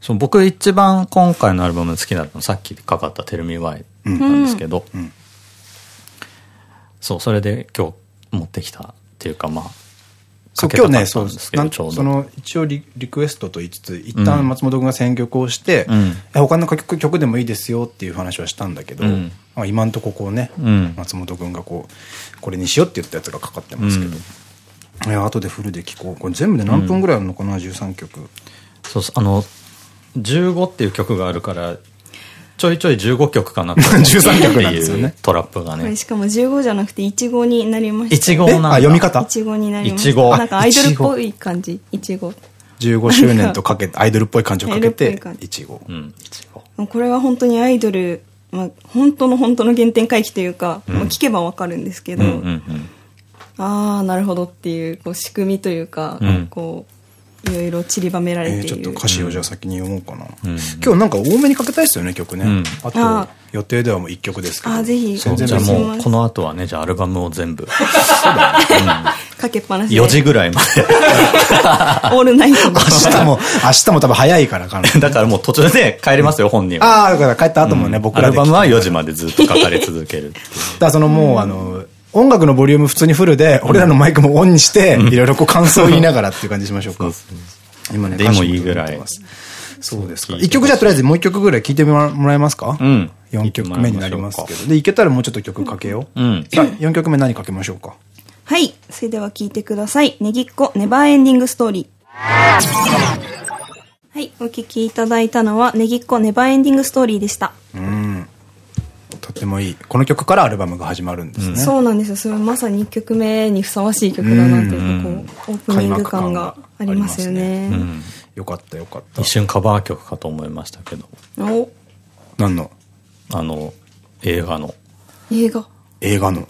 そう僕一番今回のアルバム好きだったのさっきかかった「Tell Me Why」なんですけど、そうそれで今日持ってきたっていうかまあそう今日ね、そうなんその一応リリクエストと言いつつ、一旦松本君が選曲をして、うん、他の曲曲でもいいですよっていう話はしたんだけど、うん、まあ今んとここうね、うん、松本君がこう、これにしようって言ったやつがかかってますけど、うん、いや後でフルで聴こう。これ全部で何分ぐらいあるのかな、13曲。そうあの、15っていう曲があるから、ちょいちょい15曲かなって13曲なんですよね。トラップがね。しかも15じゃなくて1号になりました。1号なんだ。あ、読み方 ?1 号になりました。1号。なんかアイドルっぽい感じ。1号。15周年とかけて、アイドルっぽい感じをかけて、1号。うん、1号。これは本当にアイドル、まあ、本当の本当の原点回帰というか、まあ、聞けばわかるんですけど、ああ、なるほどっていう、こう仕組みというか、こう、いろいろ散りばめられている、えー、ちょっと歌詞をじゃあ先に読もうかな、うん、今日なんか多めにかけたいですよね曲ね、うん、あと予定ではもう1曲ですけど。あぜひ。全然じゃあもうこの後はねじゃあアルバムを全部。そうだね、かけっぱなし4時ぐらいまで。オールナイト明日も明日も多分早いからかな。だからもう途中で帰りますよ本人は。ああだから帰った後もね、僕らアルバムは4時までずっとかかり続けるだからそのもうあの音楽のボリューム普通にフルで、俺らのマイクもオンにして、いろいろこう感想を言いながらっていう感じしましょうか。今ね、でもいいぐらい。そうですか。一曲じゃとりあえずもう一曲ぐらい聴いてもらえますか？うん。4曲目になりますけど。で、いけたらもうちょっと曲かけよう。うん。さあ、4曲目何かけましょうか？はい。それでは聴いてください。ねぎっこネバーエンディングストーリー。はい。お聴きいただいたのは、ねぎっこネバーエンディングストーリーでした。うん。とってもいい。この曲からアルバムが始まるんですね。そうなんですよ。それまさに1曲目にふさわしい曲だなというか、こう、オープニング感がありますよね。よかったよかった。一瞬カバー曲かと思いましたけど。お何の？あの、映画の。映画映画の。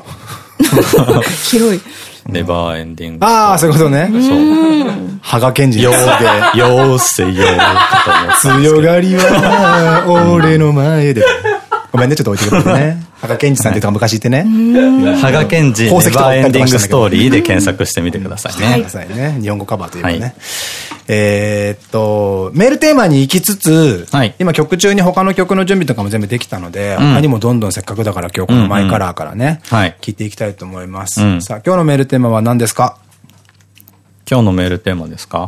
広い。ネバーエンディング。ああ、そういうことね。そう。羽賀健二よーで、よーせよー強がりは、俺の前で。ごめんね、ちょっと置いてくれてね。羽賀健二さんっていうか昔いてね。羽賀健二、ネバーエンディングストーリーで検索してみてくださいね。くださいね。日本語カバーというかね。えっと、メールテーマに行きつつ、今曲中に他の曲の準備とかも全部できたので、他にもどんどんせっかくだから今日このマイカラーからね、聞いていきたいと思います。さあ、今日のメールテーマは何ですか？今日のメールテーマですか？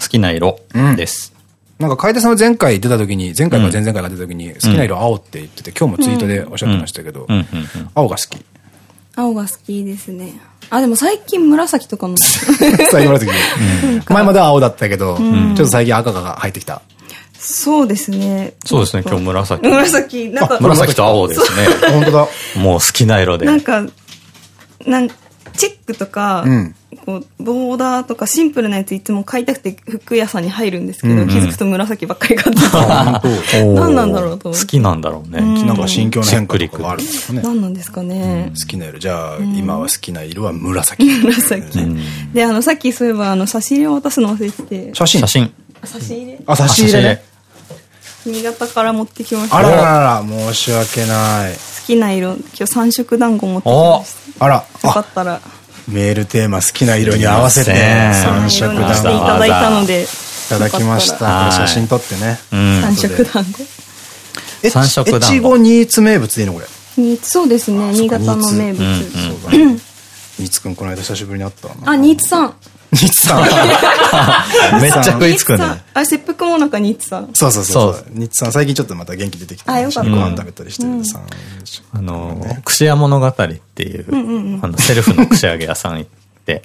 好きな色です。なんか楓さんは前回出た時に、前回か前々回が出た時に、好きな色青って言ってて、今日もツイートでおっしゃってましたけど、青が好き？青が好きですね。あ、でも最近紫とかも。最近紫。前までは青だったけど、ちょっと最近赤が入ってきた。そうですね。そうですね、今日紫。紫、なんか。紫と青ですね。本当だ。もう好きな色で。なんか、なんチェックとか、うん、こうボーダーとかシンプルなやついつも買いたくて服屋さんに入るんですけど、うんうん、気づくと紫ばっかり買ってて 何なんだろうと好きなんだろうね、なんか心境の変化とかがあるんですかね。何なんですかね、好きな色。じゃあ、今は好きな色は紫。紫、であのさっきそういえばあの差し入れを渡すの忘れてて。写真。写真差し入れ？あ差し入れね新潟から持ってきました。あら。らら申し訳ない。好きな色今日三色団子持ってきました。あら。よかったら。メールテーマ好きな色に合わせて三色団子。いただいたのでいただきました。写真撮ってね。三色団子。三色団子。越後新津名物でいいのこれ？そうですね。新潟の名物。新津くんこの間久しぶりに会ったあ新津さんニッツさん。めっちゃ食いつくね。あ、切腹もなかニッツさん。そうそうそう。ニッツさん最近ちょっとまた元気出てきて。あ、よかった。ご飯食べたりしてるさん。あの、串屋物語っていう、あの、セルフの串揚げ屋さん行って、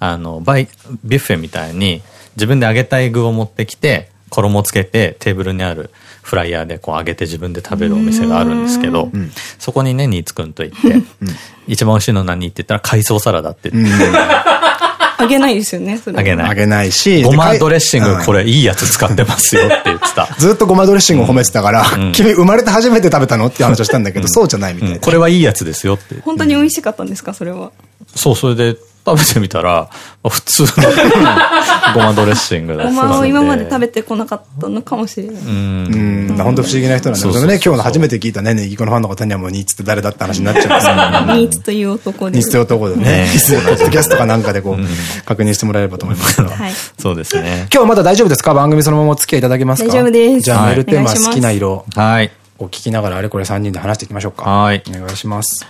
あの、バイ、ビュッフェみたいに自分で揚げたい具を持ってきて、衣つけてテーブルにあるフライヤーでこう揚げて自分で食べるお店があるんですけど、そこにね、ニーツくんと行って、一番美味しいの何って言ったら海藻サラダって言って、あげないですよね、それ。あげない。あげないし。ごまドレッシング、これいいやつ使ってますよって言ってた。ずっとごまドレッシングを褒めてたから、君生まれて初めて食べたのって話をしたんだけど、そうじゃないみたいな。これはいいやつですよって。本当に美味しかったんですか、それは。そう、それで食べてみたら、普通のごまドレッシングだごまを今まで食べてこなかったのかもしれない。うん。本当不思議な人なんだけどね、今日の初めて聞いたね、ネギコのファンの方にはもうニーツって誰だって話になっちゃうんです ニーツという男で。ニーツという男でね。ニーツポッドキャストかなんかでこう、確認してもらえればと思いますから。そうですね。今日まだ大丈夫ですか？番組そのままお付き合いいただけますか？大丈夫です。じゃあメールテーマ好きな色。はい。を聞きながらあれこれ3人で話していきましょうか。はい。お願いします。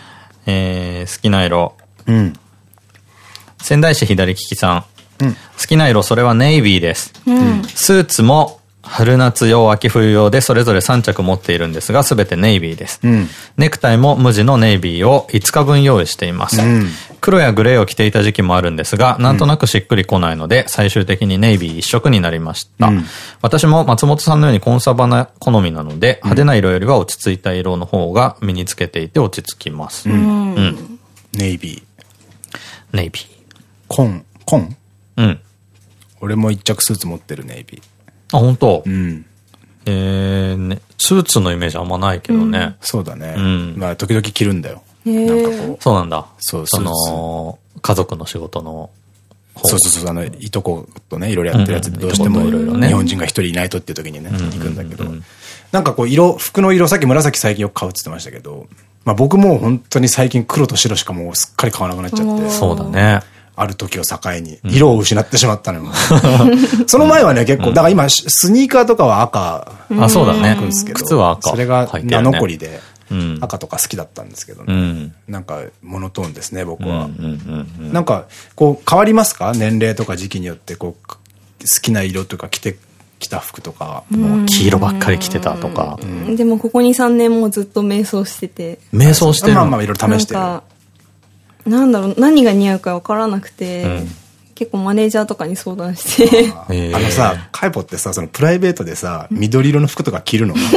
えー、好きな色。うん。仙台市左利きさん。うん、好きな色、それはネイビーです。うん、スーツも春夏用、秋冬用でそれぞれ3着持っているんですが、すべてネイビーです。うん、ネクタイも無地のネイビーを5日分用意しています。うん、黒やグレーを着ていた時期もあるんですが、なんとなくしっくりこないので、最終的にネイビー一色になりました。うん、私も松本さんのようにコンサバな好みなので、派手な色よりは落ち着いた色の方が身につけていて落ち着きます。ネイビー。ネイビー。コン、コンうん。俺も一着スーツ持ってるネイビー。あ、本当？うん。えー、ね、スーツのイメージあんまないけどね。うん、そうだね。うん。まあ、時々着るんだよ。なんかこう。そうなんだ。そうその、家族の仕事の。そうそうそう、あの、いとことね、いろいろやってるやつで、どうしても、日本人が一人いないとっていう時にね、行くんだけど。なんかこう、色、服の色、さっき紫最近よく買うって言ってましたけど、まあ僕も本当に最近黒と白しかもうすっかり買わなくなっちゃって。そうだね。ある時を境に、色を失ってしまったのよ。その前はね、結構、だから今、スニーカーとかは赤。あ、そうだね。靴は赤。それが名残りで、赤とか好きだったんですけどね。なんか、モノトーンですね、僕は。なんか、こう、変わりますか？年齢とか時期によって、こう、好きな色とか着て、着た服とか。もう黄色ばっかり着てたとか。でも、ここ2、3年もずっと瞑想してて。瞑想してるまあまあ、いろいろ試してる。なんだろう、何が似合うか分からなくて、うん、結構マネージャーとかに相談してあのさ、カイポってさ、そのプライベートでさ、緑色の服とか着るの？ずっ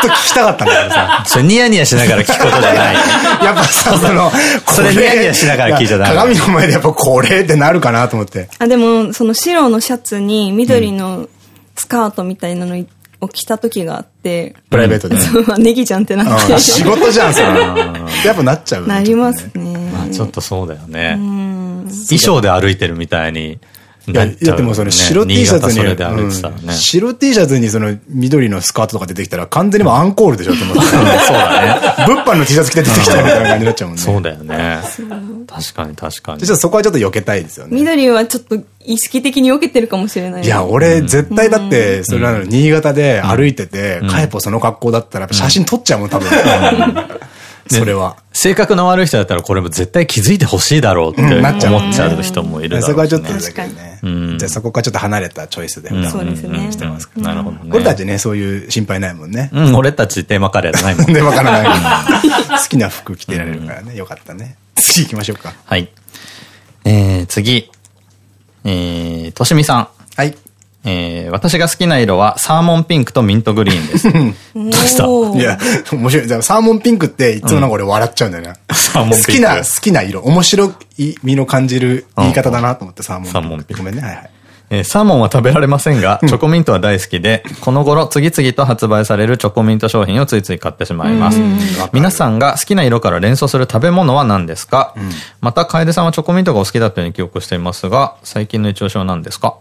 と聞きたかったんだけどさ。それニヤニヤしながら聞くことじゃない。やっぱさ、その、それニヤニヤしながら聞いちゃダメ。鏡の前でやっぱこれってなるかなと思って。あ、でも、その白のシャツに緑のスカートみたいなのを着た時があって。プライベートで。そう、ネギじゃんってなって。仕事じゃん、それ。やっぱなっちゃうなりますね。まあちょっとそうだよね。衣装で歩いてるみたいに。いや、いやでもその白 T シャツに、白 T シャツにその緑のスカートとか出てきたら完全にもアンコールでしょって思って。そうだね。物販の T シャツ着て出てきたみたいな感じになっちゃうもんね。そうだよね。確かに確かに。じゃあそこはちょっと避けたいですよね。緑はちょっと意識的に避けてるかもしれない。いや、俺絶対だって、それなの新潟で歩いてて、カエポその格好だったら写真撮っちゃうもん、多分。それは。性格の悪い人だったらこれも絶対気づいてほしいだろうって思っちゃう人もいるだろう、そこはちょっとだけね。じゃあそこからちょっと離れたチョイスでそうですね。してますなるほどね。俺たちね、そういう心配ないもんね。うん、俺たちテーマカレーじゃないもん。テーマカレーない。好きな服着てられるからね。よかったね。次行きましょうか。はい。えー、次。えー、としみさん。はい。えー、私が好きな色はサーモンピンクとミントグリーンです。どうした？いや、面白い。サーモンピンクっていつもなんか俺笑っちゃうんだよね。サーモンピンク。好きな、好きな色。面白い身の感じる言い方だなと思って、サーモンピンク。サーモンピンク。ごめんね。はいはい。えー、サーモンは食べられませんが、チョコミントは大好きで、この頃次々と発売されるチョコミント商品をついつい買ってしまいます。皆さんが好きな色から連想する食べ物は何ですか、うん、また、楓さんはチョコミントがお好きだったように記憶していますが、最近の一押しは何ですか？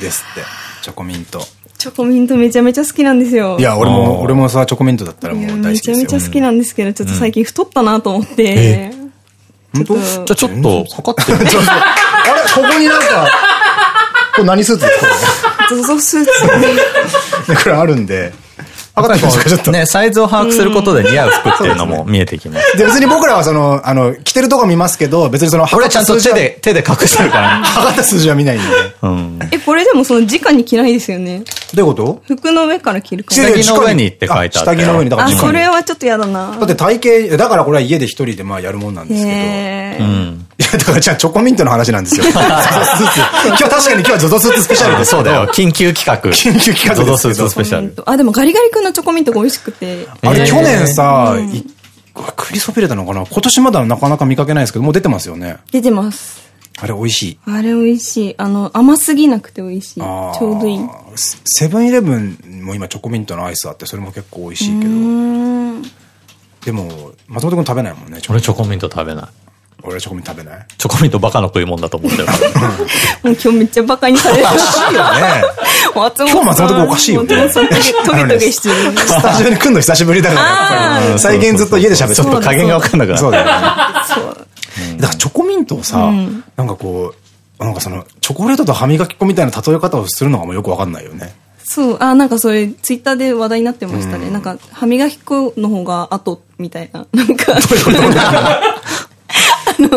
ですって、チョコミント。チョコミントめちゃめちゃ好きなんですよ。いや、俺も、俺もさ、チョコミントだったらもう大好きですよ。めちゃめちゃ好きなんですけど、ちょっと最近太ったなと思って。本当？じゃあちょっと、測って。あれ？ここになんか、これ何スーツ？ですかゾゾスーツ。これあるんで。分かったちょっと。ね、サイズを把握することで似合う服っていうのも見えてきます。で、別に僕らはその、あの、着てるとこ見ますけど、別にその、俺はちゃんと手で、手で隠してるから。測った数字は見ないんで。うん。え、これでもその直に着ないですよね。どういうこと？服の上から着るから。下着の上にって書いてある。下着の上に、だからあ、それはちょっと嫌だな。だって体型、だからこれは家で一人でまあやるもんなんですけど。うん。だからじゃあチョコミントの話なんですよ。今日確かに今日はゾゾスーツスペシャルでそうだよ。緊急企画。緊急企画。ゾゾスーツスペシャル。あ、でもガリガリ君のチョコミントが美味しくて。あれ去年さ、クリソピレたのかな？今年まだなかなか見かけないですけど、もう出てますよね。出てます。あれ美味しい。あれ美味しい。あの、甘すぎなくて美味しい。ちょうどいい。セブンイレブンも今チョコミントのアイスあって、それも結構美味しいけど。でも、松本君食べないもんね。俺チョコミント食べない。俺はチョコミント食べない？チョコミントバカの食い物だと思ってるから。もう今日めっちゃバカにされる。おかしいよね。今日松本君おかしいよね。トゲトゲしてる。スタジオに来るの久しぶりだから。最近ずっと家で喋ってちょっと加減がわかんなくなる。そうだよね。だからチョコミントをさ、なんかこう、なんかその、チョコレートと歯磨き粉みたいな例え方をするのがもうよくわかんないよね。そう、あ、なんかそれ、ツイッターで話題になってましたね。なんか、歯磨き粉の方が後みたいな。なんか。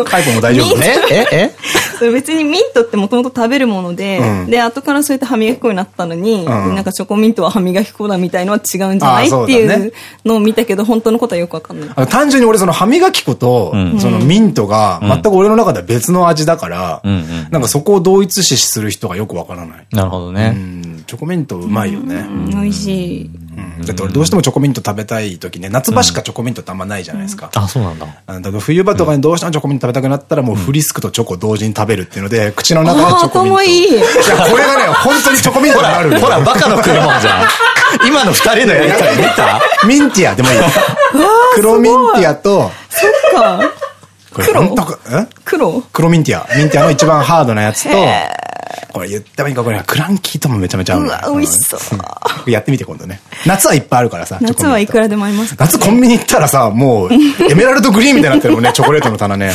カイポも大丈夫ね。ええ？別にミントってもともと食べるもので、うん、で、後からそうやって歯磨き粉になったのに、うん、なんかチョコミントは歯磨き粉だみたいのは違うんじゃない、っていうのを見たけど、本当のことはよくわかんない。単純に俺その歯磨き粉と、そのミントが全く俺の中では別の味だから、なんかそこを同一視する人がよくわからない。なるほどね。チョコミントうまいよね。美味しい。だって俺どうしてもチョコミント食べたい時ね、夏場しかチョコミントってあんまないじゃないですか。あ、そうなんだ。だから冬場とかにどうしてもチョコミント食べたくなったらもうフリスクとチョコ同時に食べるっていうので、口の中でチョコミント。いい。いや、これがね、本当にチョコミントになるほら、バカの食い物じゃん。今の二人のやりたい見た？ミンティアでもいい。黒ミンティアと、そっか。黒？黒？黒ミンティア。ミンティアの一番ハードなやつと、これ言ってもいいかこれクランキーともめちゃめちゃ合ううわ、美味しそう。やってみて今度ね。夏はいっぱいあるからさ。夏はいくらでもあります、夏コンビニ行ったらさ、もう、エメラルドグリーンみたいになってるもんね、チョコレートの棚ね。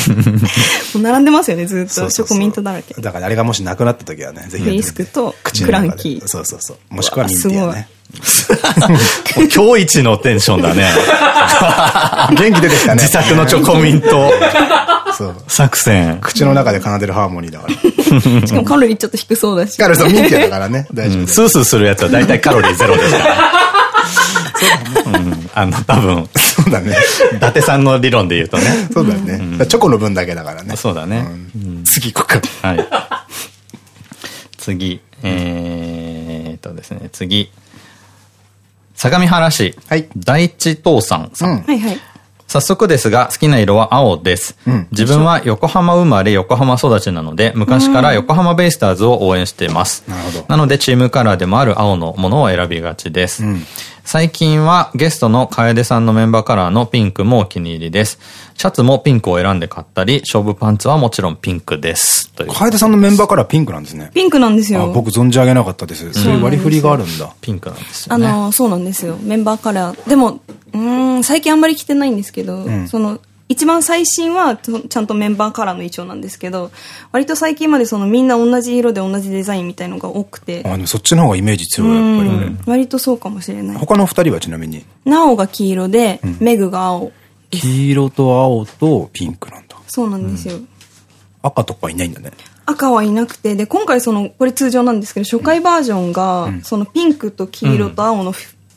並んでますよね、ずっと。チョコミントだらけ。だからあれがもしなくなった時はね、ぜひ。フリスクとクランキー。そうそうそう。もしくはミンティアね。今日一のテンションだね。元気出てきたね。自作のチョコミント。そう。作戦。口の中で奏でるハーモニーだから。しかもカロリーちょっと低そうだし。カロリーミンティアだからね。大丈夫。スースーするやつは大体カロリーゼロですから。そうだね。うん。あの、多分。そうだね。伊達さんの理論で言うとね。そうだね。チョコの分だけだからね。そうだね。次行こうか。はい。次。えーとですね、次。相模原市。はい。大地東さんさん。はいはい。早速ですが、好きな色は青です。うん、自分は横浜生まれ、横浜育ちなので、昔から横浜ベイスターズを応援しています。なるほど。なので、チームカラーでもある青のものを選びがちです。うん、最近はゲストの楓さんのメンバーカラーのピンクもお気に入りです。シャツもピンクを選んで買ったり、勝負パンツはもちろんピンクです。楓さんのメンバーカラーピンクなんですね。ピンクなんですよ。僕存じ上げなかったです。そういう割り振りがあるんだ。ピンクなんですよ、ね。あの、そうなんですよ。メンバーカラー。でも、うん、最近あんまり着てないんですけど、うん、その、一番最新はちゃんとメンバーカラーの衣装なんですけど、割と最近までそのみんな同じ色で同じデザインみたいのが多くて。あ、でもそっちの方がイメージ強い、やっぱりね。割とそうかもしれない。他の二人はちなみに？なおが黄色で、うん、メグが青。黄色と青とピンクなんだ。そうなんですよ。うん、赤とかいないんだね。赤はいなくて、で、今回その、これ通常なんですけど、初回バージョンが、うん、そのピンクと黄色と青の、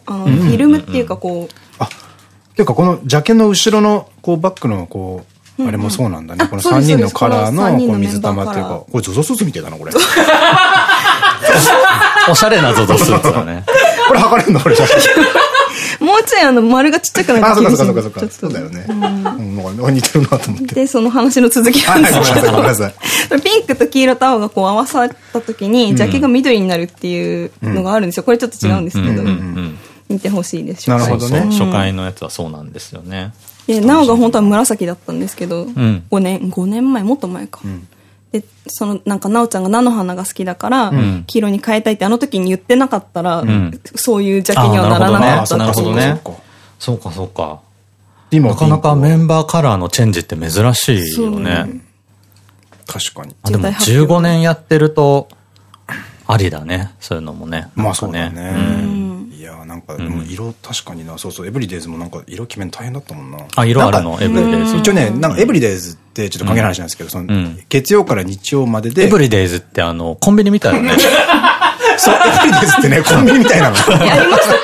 あの、フィルムっていうかこう、あ、ていうかこのジャケの後ろのこうバックのこう、あれもそうなんだね。この3人のカラーのこう水玉っていうか、これゾゾスーツみたいだな、これ。おしゃれなゾゾスーツだね。これ測れるのこれ写真。もうちょいあの、丸がちっちゃくないとあ、そっかそっかそっかそっか。そうだよね。うん、なんか似てるなと思って。で、その話の続きなんですけど。ごめんなさい。ピンクと黄色と青がこう合わさった時に、ジャケが緑になるっていうのがあるんですよ。これちょっと違うんですけど、見てほしいでしょ。なるほどね。初回のやつはそうなんですよね。で、なおが本当は紫だったんですけど、5年、5年前、もっと前か。で、その、なんか、なおちゃんが菜の花が好きだから、黄色に変えたいってあの時に言ってなかったら、そういうジャケにはならなかったなるほどね。そうか、そうか。なかなかメンバーカラーのチェンジって珍しいよね。確かに。でも15年やってると、ありだね。そういうのもね。まあそうだね。いやなんか、でも色確かにな、そうそう、エブリデイズもなんか色決める大変だったもんな。あ、色あるの？エブリデイズ。一応ね、なんかエブリデイズってちょっと関係ない話なんですけど、その、月曜から日曜までで。エブリデイズってあの、コンビニみたいだね。そう、エブリデイズってね、コンビニみたいなの。ありましたっ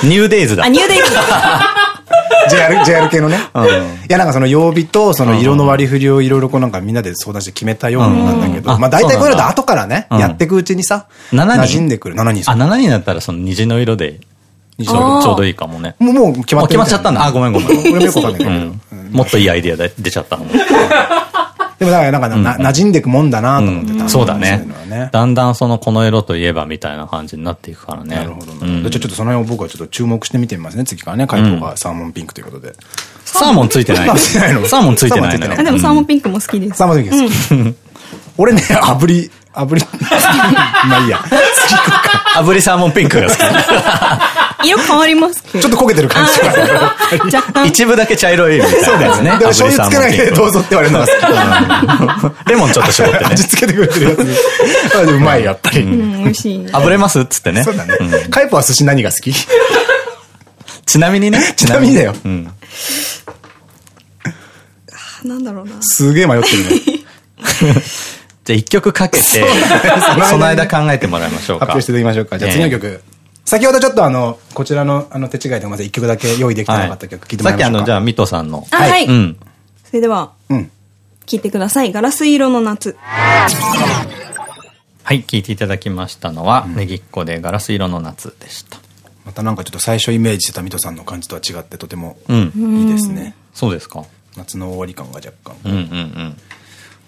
けニューデイズだ。あ、ニューデイズだ。JR、JR 系のね。いや、なんかその曜日とその色の割り振りをいろいろこうなんかみんなで相談して決めたようなんだけど、まあ大体これだと後からね、やっていくうちにさ、馴染んでくる。7人あ、7人だったらその虹の色で、ちょうどいいかもね。もう、もう決まっちゃったんだ。あ、ごめんごめん。俺もよくわかんないけど。もっといいアイディアで出ちゃったの。でもだからなんかな、馴染んでいくもんだなと思ってた。そうだね。だんだんそのこの色といえばみたいな感じになっていくからね。なるほど。じゃあちょっとその辺を僕はちょっと注目してみてみますね。次からね。回答がサーモンピンクということで。サーモンついてないサーモンついてないのあ、でもサーモンピンクも好きです。サーモンピンク好き。俺ね、炙り、炙り、まあいいや。炙りサーモンピンクが好き。色変わりますちょっと焦げてる感じが。若干。一部だけ茶色いみたいな。そうですね。でも醤油つけないでどうぞって言われるのが好き。レモンちょっと絞ってね。味付けてくれてるやつ。うまい、やっぱり。うん、美味しい。炙れますっつってね。そうだね。カイポは寿司何が好き？ちなみにね。ちなみにだよ。なんだろうな。すげえ迷ってるね。じゃあ一曲かけて、その間考えてもらいましょうか。発表していただきましょうか。じゃあ次の曲。先ほどちょっとあの、こちらのあの手違いでまず一曲だけ用意できてなかった曲聞いてもらいましょうか。さっきあの、じゃあ、ミトさんの。はい。うん。それでは、うん。聞いてください。ガラス色の夏。はい、聞いていただきましたのは、ねぎっこでガラス色の夏でした。またなんかちょっと最初イメージしてたミトさんの感じとは違ってとてもいいですね。そうですか。夏の終わり感が若干。うんうんうん。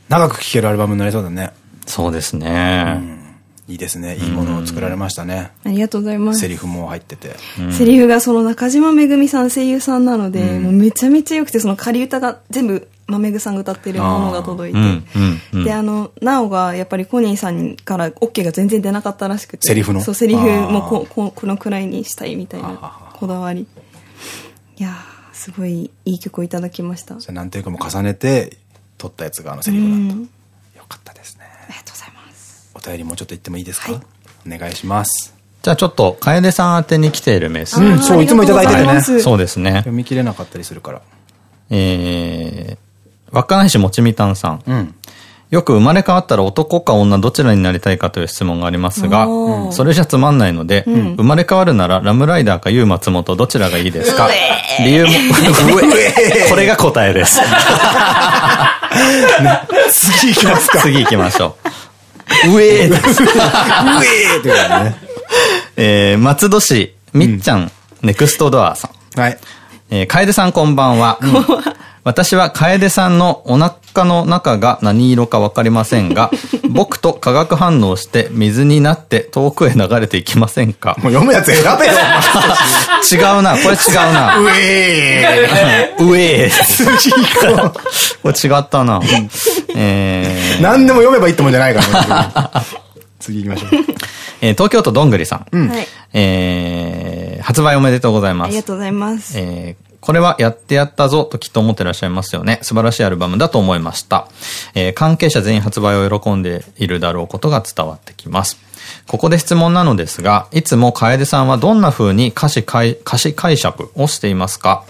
長く聴けるアルバムになりそうだね。そうですね。いいですね。いいものを作られましたね。ありがとうございます。セリフも入ってて。セリフがその中島めぐみさん声優さんなので、もうめちゃめちゃ良くて、その仮歌が全部まめぐさんが歌ってるものが届いて。で、あの、なおがやっぱりコニーさんから OK が全然出なかったらしくて。セリフのそう、セリフもこここのくらいにしたいみたいなこだわり。いやー、すごいいい曲をいただきました。何テイクも重ねて撮ったやつがあのセリフだった。よかったですね。ありがとうございます。お便りもうちょっと言ってもいいですか？お願いします。じゃあちょっと、楓さん宛てに来ているメッセージ。うん、そう、いつもいただいててね。そうですね。読み切れなかったりするから。えー、稚内市もちみたんさん。うん。よく生まれ変わったら男か女どちらになりたいかという質問がありますが、それじゃつまんないので、生まれ変わるならラムライダーかユー松本どちらがいいですか？理由も、これが答えです。次行きますか。次行きましょう。上です。上っていうね。えー、松戸市、みっちゃん、ネクストドアさん。はい。えー、楓さんこんばんは。私は楓さんのお腹の中が何色かわかりませんが、僕と化学反応して水になって遠くへ流れていきませんか？もう読むやつ選べよ 違うな、これ違うな。うえー。うえー。次行こう。これ違ったな。えー。何でも読めばいいってもんじゃないからね。次行きましょう。えー、東京都どんぐりさん。うん、えー、発売おめでとうございます。ありがとうございます。えーこれはやってやったぞときっと思ってらっしゃいますよね。素晴らしいアルバムだと思いました。えー、関係者全員発売を喜んでいるだろうことが伝わってきます。ここで質問なのですが、いつも楓さんはどんな風に歌詞歌詞解釈をしていますか？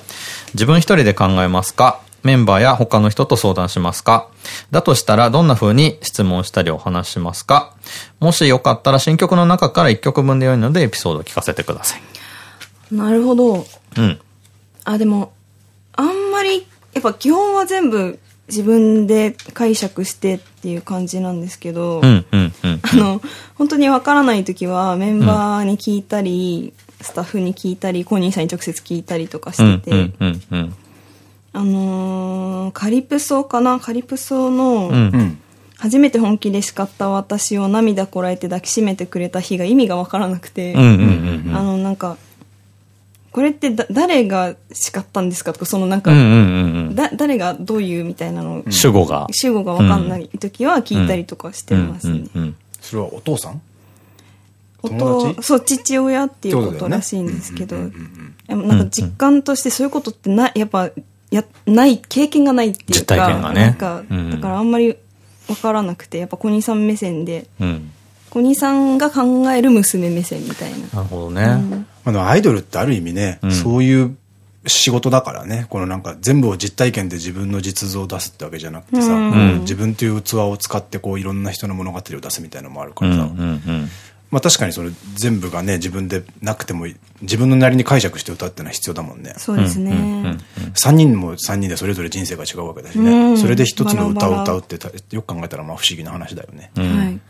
自分一人で考えますか？メンバーや他の人と相談しますか？だとしたらどんな風に質問したりお話しますか？もしよかったら新曲の中から一曲分で良いのでエピソードを聞かせてください。なるほど。うん。あ、でも、あんまり、やっぱ基本は全部自分で解釈してっていう感じなんですけど、うんうんうん。あの、本当にわからない時はメンバーに聞いたり、スタッフに聞いたり、コニーさんに直接聞いたりとかしてて、あのー、カリプソかなカリプソの、初めて本気で叱った私を涙こらえて抱きしめてくれた日が意味がわからなくて、あの、なん。か、これってだ誰が叱ったんですかとか、そのなんか、だ誰がどういうみたいなの主語が。主語がわかんない時は聞いたりとかしてますね。それはお父さん？お父そう、父親っていうことらしいんですけど、なんか実感としてそういうことってな、やっぱ、や、ない、経験がないっていうか、ね、なんか、だからあんまりわからなくて、やっぱ小兄さん目線で、うん。小兄さんが考える娘目線みたいな。なるほどね。うんあの、アイドルってある意味ね、うん、そういう仕事だからね、このなんか全部を実体験で自分の実像を出すってわけじゃなくてさ、うん、自分という器を使ってこういろんな人の物語を出すみたいなのもあるからさ、まあ確かにそれ全部がね、自分でなくても自分のなりに解釈して歌ってのは必要だもんね。そうですね。三人も三人でそれぞれ人生が違うわけだしね。それで一つの歌を歌うってよく考えたらまあ不思議な話だよね。はい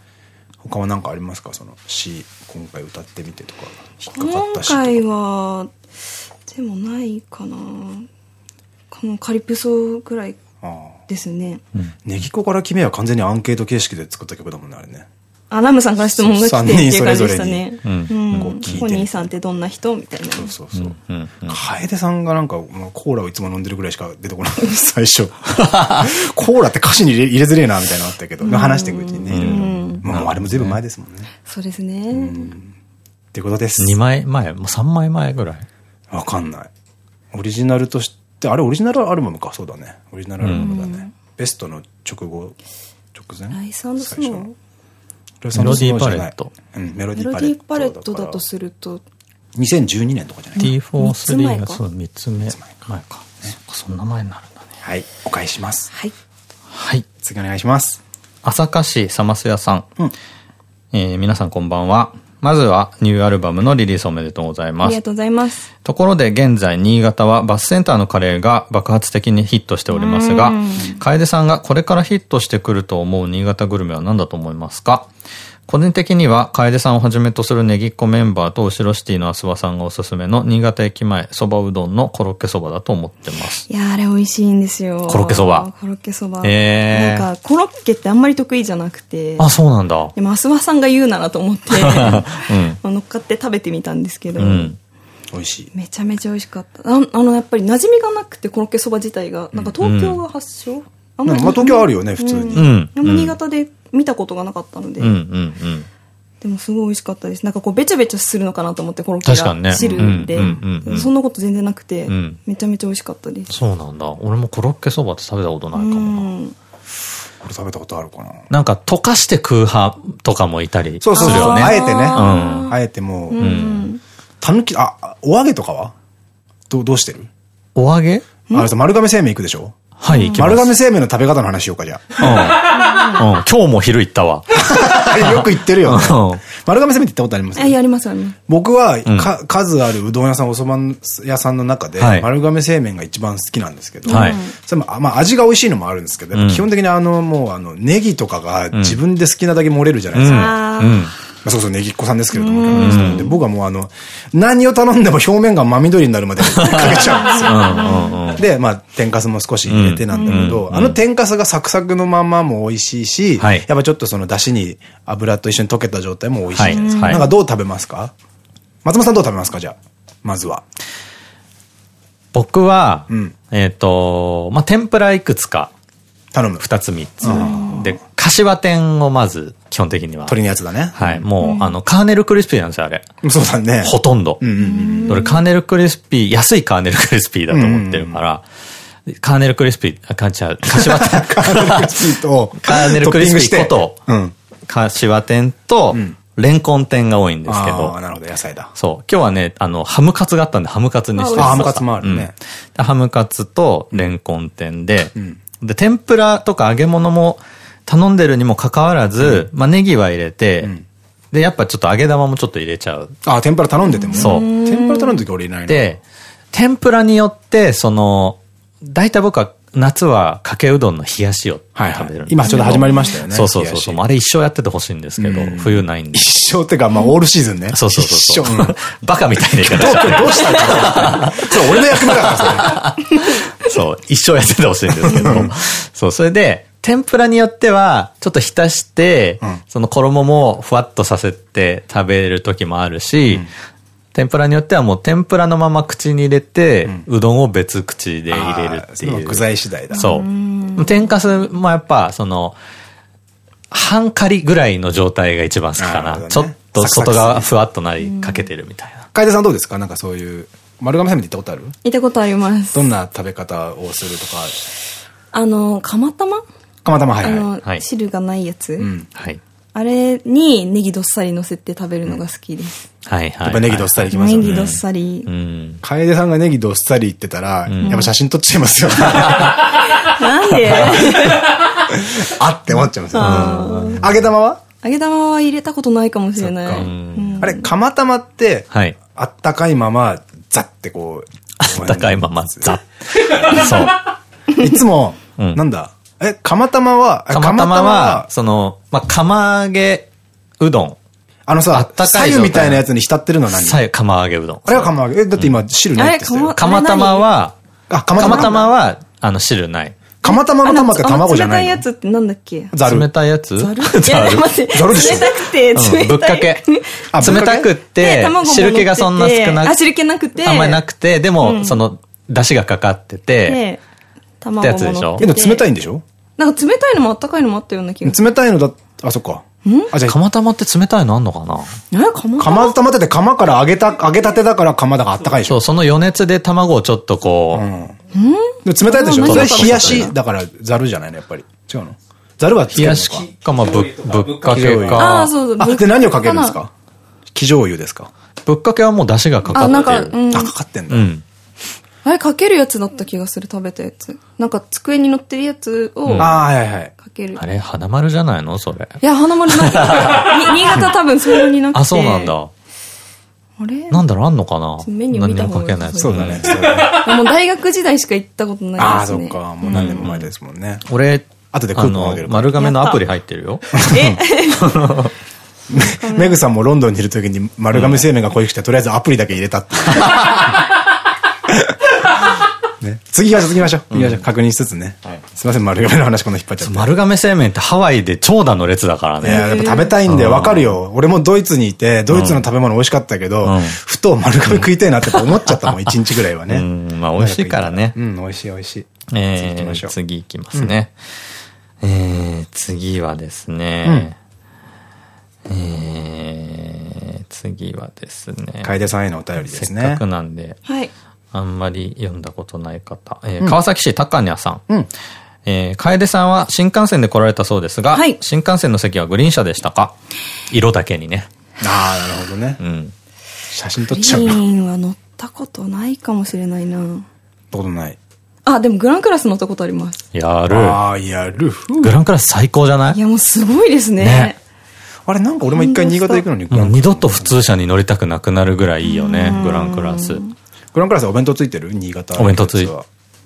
他は何かありますか？その詩今回歌ってみてとか。引っかかった詩今回はでもないかな。このカリプソぐらいですね、ネギコから決めは完全にアンケート形式で作った曲だもんねあれねあ、ラムさんから質問が来てっていう感じでしたね。うん。コニーさんってどんな人みたいな。そうそうそう。楓さんがなんか、コーラをいつも飲んでるぐらいしか出てこない。最初。コーラって歌詞に入れづれえな、みたいなのあったけど、話していくうちにね、いろいろ。もうあれも随分前ですもんね。そうですね。ってことです。2枚前もう3枚前ぐらいわかんない。オリジナルとして、あれオリジナルアルバムか、そうだね。オリジナルアルバムだね。ベストの直後、直前？ライススノー？メロディーパレット。うん、メロディーパレットだとすると。2012年とかじゃない ?T43 がそう、3つ目。前か。そんな前になるんだね。はい、お返しします。はい。はい。次お願いします。朝霞市サマス屋さん。うん、えー、皆さんこんばんは。まずはニューアルバムのリリースおめでとうございます。ありがとうございます。ところで現在新潟はバスセンターのカレーが爆発的にヒットしておりますが、楓さんがこれからヒットしてくると思う新潟グルメは何だと思いますか？個人的には、楓さんをはじめとするネギっ子メンバーと後ろシティのアスワさんがおすすめの新潟駅前そばうどんのコロッケそばだと思ってます。いやあれ美味しいんですよ。コロッケそば？コロッケそば。えー、なんか、コロッケってあんまり得意じゃなくて。あ、そうなんだ。でも、アスワさんが言うならと思って、うん、乗っかって食べてみたんですけど。うん美味しい。めちゃめちゃ美味しかった。ああの、やっぱり馴染みがなくて、コロッケそば自体が。なんか東京が発祥、うん、あんまり。まあ東京あるよね、普通に。うん。でも新潟で見たことがなかったので。うんうんうん。でもすごい美味しかったです。なんかこうべちゃべちゃするのかなと思って、コロッケが汁で。そんなこと全然なくて、めちゃめちゃ美味しかったです。そうなんだ。俺もコロッケそばって食べたことないかもな。俺食べたことあるかな。なんか溶かして食う派とかもいたりするよね。そうそうあえてね。あえてもう。たぬき、あ、お揚げとかは？どどうしてる？お揚げ？あれさ、丸亀製麺行くでしょはい、丸亀製麺の食べ方の話しようか、じゃあ。うん。今日も昼行ったわ。よく行ってるよね。丸亀製麺って行ったことあります？え、ありますあります。僕は、か、数あるうどん屋さん、おそば屋さんの中で、丸亀製麺が一番好きなんですけど、はい。それも、まあ味が美味しいのもあるんですけど、基本的にあの、もうあの、ネギとかが自分で好きなだけ漏れるじゃないですか。うん。そうそう、ネギっ子さんですけれども、で僕はもうあの、何を頼んでも表面が真緑になるまで かけちゃうんですよ。で、まあ、天かすも少し入れてなんだけど、あの天かすがサクサクのままも美味しいし、やっぱちょっとその出汁に油と一緒に溶けた状態も美味しいじゃないですか。なんかどう食べますか？松本さんどう食べますか？じゃあ、まずは。僕は、えっと、まあ、天ぷらいくつか。頼む。二つ三つ。で、柏天をまず、基本的には。鳥のやつだね。はい。もう、あの、カーネルクリスピーなんですよ、あれ。そうだね。ほとんど。俺、カーネルクリスピー、安いカーネルクリスピーだと思ってるから、カーネルクリスピー、あ、かんちゃう。柏天。カーネルクリスピーと、カーネルクリスピーこと、柏天と、レンコン天が多いんですけど。あなるほど、野菜だ。そう。今日はね、あの、ハムカツがあったんで、ハムカツにしてました。ハムカツもあるね。ハムカツとレンコン天で、で、天ぷらとか揚げ物も頼んでるにもかかわらず、まあネギは入れて、で、やっぱちょっと揚げ玉もちょっと入れちゃう。あ、天ぷら頼んでてもそう。天ぷら頼んで時俺いないで、天ぷらによって、その、大体僕は夏はかけうどんの冷やしを食べる今ちょっと始まりましたよね。そうそうそう。あれ一生やっててほしいんですけど、冬ないんで。一生ってか、まあ、オールシーズンね。そうそうそう。一生。バカみたいな言い方どうしたんだそう、俺の役目だから そう、一生やっててほしいんですけど。そう、それで、天ぷらによっては、ちょっと浸して、その衣もふわっとさせて食べる時もあるし、天ぷらによってはもう天ぷらのまま口に入れて、うん、うどんを別口で入れるっていう。具材次第だ。そう。天かすもやっぱ、その、半カリぐらいの状態が一番好きかな。なね、ちょっと外側ふわっとなりかけてるみたいな。楓さんどうですか？なんかそういう、丸亀製麺って行ったことある？行ったことあります。どんな食べ方をするとか。あの、釜玉？釜玉、はいはい。あの、汁がないやつ。うん。はい。あれにネギどっさり乗せて食べるのが好きです。はいはい。やっぱネギどっさりいきますよね。ネギどっさり。うん。楓さんがネギどっさり言ってたら、やっぱ写真撮っちゃいますよね。なんで？あって思っちゃいますよ。揚げ玉は？揚げ玉は入れたことないかもしれない。あれ、釜玉って、あったかいまま、ザってこう。あったかいまま、ザ そう。いつも、なんだ？え、釜玉は、釜玉は、その、まあ、釜揚げうどん。あのさ、あったかい。左右みたいなやつに浸ってるのは何？左右釜揚げうどん。あれは釜揚げ。え、だって今汁ないって言って釜玉は、あ、釜玉は、あの汁ない。釜玉の玉って卵じゃない冷たいやつってなんだっけ？ざる。冷たいやつ？ざる？ざる待って。ざるでしょ冷たくて、冷たい。ぶっかけ。冷たくって、汁気がそんな少なくて。あ、汁気なくて。あんまりなくて、でも、その、出汁がかかってて、卵もやつでしょ？冷たいんでしょ？なんか冷たいのもあったかいのもあったような気が冷たいのだ、あ、そっか。あ、じゃあ。釜玉って冷たいのあんのかな？え釜玉？玉って釜から揚げた、揚げたてだから釜だからあったかいでしょ？そう、その余熱で卵をちょっとこう。うん？冷たいでしょ？それ冷やしだからざるじゃないの？やっぱり。違うの？ざるは冷やしか、まあ、ぶ、ぶっかけか。ああ、そうそう。で、何をかけるんですか？生醤油ですか？ぶっかけはもう出汁がかかってる。あ、なんか、うん、あ、かかってんだ。うん。あれかけるやつだった気がする、食べたやつ。なんか机に乗ってるやつを。ああ、はいはい。かける。あれ、花丸じゃないの？それ。いや、花丸ない。新潟多分それになくて。あ、そうなんだ。あれ？なんだろう、あんのかな？メニュー見た方がいい。そうだね。もう大学時代しか行ったことないですね。ああ、そっか。もう何年も前ですもんね。俺、後でクーポンあげる丸亀のアプリ入ってるよ。え？メグさんもロンドンにいる時に丸亀製麺が恋しくて、とりあえずアプリだけ入れたって。ね、次は次ましょう。行きましょう。確認しつつね。すいません、丸亀の話この引っ張っちゃって。丸亀製麺ってハワイで長蛇の列だからね。いや、やっぱ食べたいんでわかるよ。俺もドイツにいて、ドイツの食べ物美味しかったけど、ふと丸亀食いたいなって思っちゃったもん、一日ぐらいはね。うん、まあ美味しいからね。うん、美味しい美味しい。えー、次行きますね。えー、次はですね、えー、次はですね。楓さんへのお便りですね。せっかくなんで。はい。あんまり読んだことない方。えー、川崎市高ニャさん。うん。えー、楓さんは新幹線で来られたそうですが、はい、新幹線の席はグリーン車でしたか？色だけにね。ああ、なるほどね。うん。写真撮っちゃうグリーンは乗ったことないかもしれないな。乗ったことない。あ、でもグランクラス乗ったことあります。やる。ああ、やる。グランクラス最高じゃない？いや、もうすごいですね。ねあれなんか俺も一回新潟行くのにもう二度と普通車に乗りたくなくなるぐらいいいよね、グランクラス。グランクラスお弁当ついてる？新潟。お弁当ついて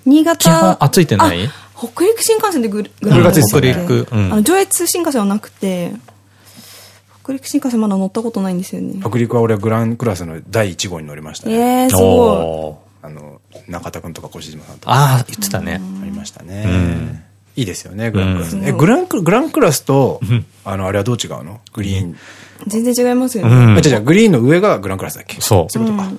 新潟。基本、あ、ついてない北陸新幹線でグランクラス北陸。あの、上越新幹線はなくて、北陸新幹線まだ乗ったことないんですよね。北陸は俺はグランクラスの第1号に乗りましたね。ええ、すごい。あの、中田くんとか越島さんとか。ああ、言ってたね。ありましたね。いいですよね、グランクラス。え、グランク、グランクラスと、あの、あれはどう違うの？グリーン。全然違いますよね。じゃじゃグリーンの上がグランクラスだっけ？そう。そういうことか。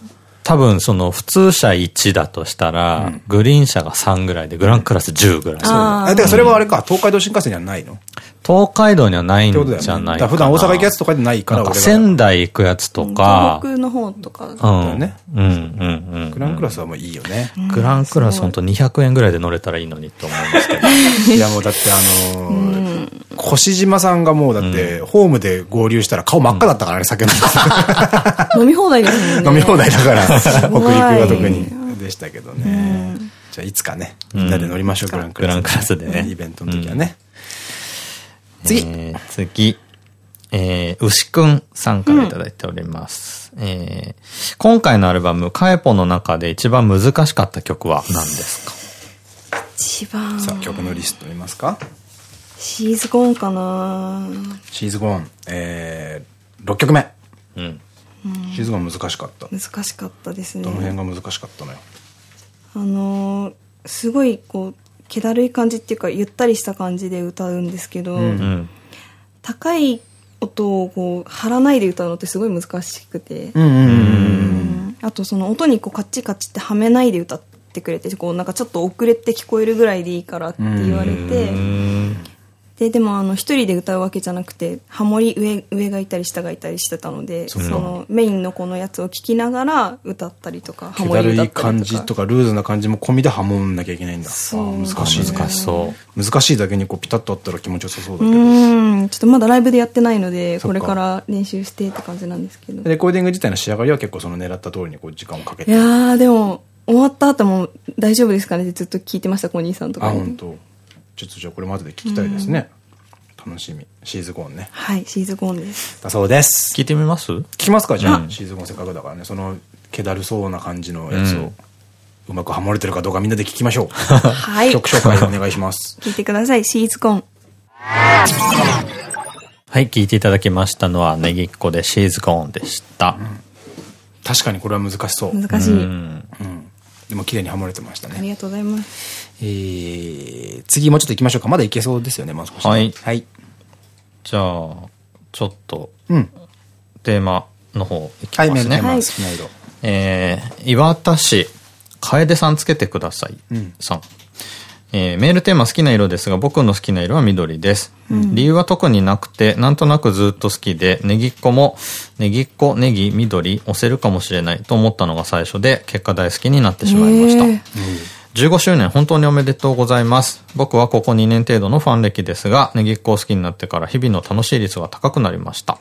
多分その普通車1だとしたら、グリーン車が3ぐらいで、グランクラス10ぐらい。そうだ。だからそれはあれか、東海道新幹線にはないの？東海道にはないんじゃないかな。普段大阪行くやつとかでないから、仙台行くやつとか。東北の方とか。うん。ね。うんうんうん。グランクラスはもういいよね。グランクラス本当200円ぐらいで乗れたらいいのにと思うんですけど。いやもうだってあの越島さんがもうだって、ホームで合流したら顔真っ赤だったからね、酒飲んで。飲み放題ですね。飲み放題だから、北陸は特にでしたけどね。じゃあいつかね、みんなで乗りましょう、グランクラス。グランクラスでね。イベントの時はね。次。えー、次。えー、牛くんさんからいただいております。うん、えー、今回のアルバム、カエポの中で一番難しかった曲は何ですか？一番。さあ、曲のリスト見ますか？シーズゴーンかなシーズゴーン、えー、6曲目。うん。シーズゴーン難しかった。難しかったですね。どの辺が難しかったのよ？あのー、すごいこう、気だるい感じっていうか、ゆったりした感じで歌うんですけど、うんうん、高い音をこう張らないで歌うのってすごい難しくて。あとその音にこうカッチカチってはめないで歌ってくれてこうなんかちょっと遅れて聞こえるぐらいでいいからって言われてででもあの一人で歌うわけじゃなくてハモリ上上がいたり下がいたりしてたのでそのメインのこのやつを聴きながら歌ったりとかハモリ歌ったりとか。感じとかルーズな感じも込みでハモんなきゃいけないんだ。そう。難しい、ね、難しそう。難しいだけにこうピタッとあったら気持ちよさそうだけど。うん。ちょっとまだライブでやってないのでこれから練習してって感じなんですけど。レコーディング自体の仕上がりは結構その狙った通りにこう時間をかけて。いやでも終わった後も大丈夫ですかねってずっと聞いてましたコニーさんとかあ本当ちょっとじゃあこれまでで聞きたいですね、楽しみ。シーズゴーンね。はい、シーズゴーンです。だそうです。聞いてみます？聞きますか？じゃあ、うん、シーズゴーンせっかくだからね。その、気だるそうな感じのやつを、うまくハモれてるかどうかみんなで聞きましょう。はい。曲紹介お願いします。聞いてください、シーズゴーン。はい、聞いていただきましたのは、ネギっ子でシーズゴーンでした。うん、確かにこれは難しそう。難しい。うん。でも綺麗にハモれてましたね。ありがとうございます。えー、次もうちょっと行きましょうか。まだいけそうですよね、もう少し。はい。はい。じゃあ、ちょっと、うん、テーマの方いきますね。はい、えー、岩田市、楓さんつけてください、うん、さん。えー、メールテーマ好きな色ですが、僕の好きな色は緑です。うん、理由は特になくて、なんとなくずっと好きで、ネギっ子も、ネギっ子、ネギ、緑、押せるかもしれないと思ったのが最初で、結果大好きになってしまいました。えー15周年本当におめでとうございます。僕はここ2年程度のファン歴ですが、ネギっ子を好きになってから日々の楽しい率が高くなりました。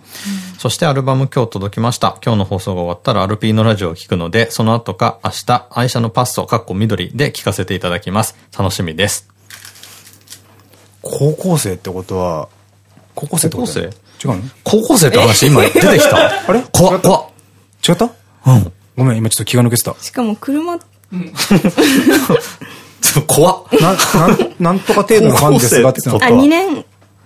うん、そしてアルバム今日届きました。今日の放送が終わったらアルピーのラジオを聞くので、その後か明日、愛車のパッソ、かっこ緑で聞かせていただきます。楽しみです。高校生ってことは、高校生ってこと高校生？違うの？高校生って話今出てきたあれ？怖っ怖っ違った？うん。ごめん、今ちょっと気が抜けてた。しかも車怖っ。な、なん、なんとか程度のファンですがってあ、2年、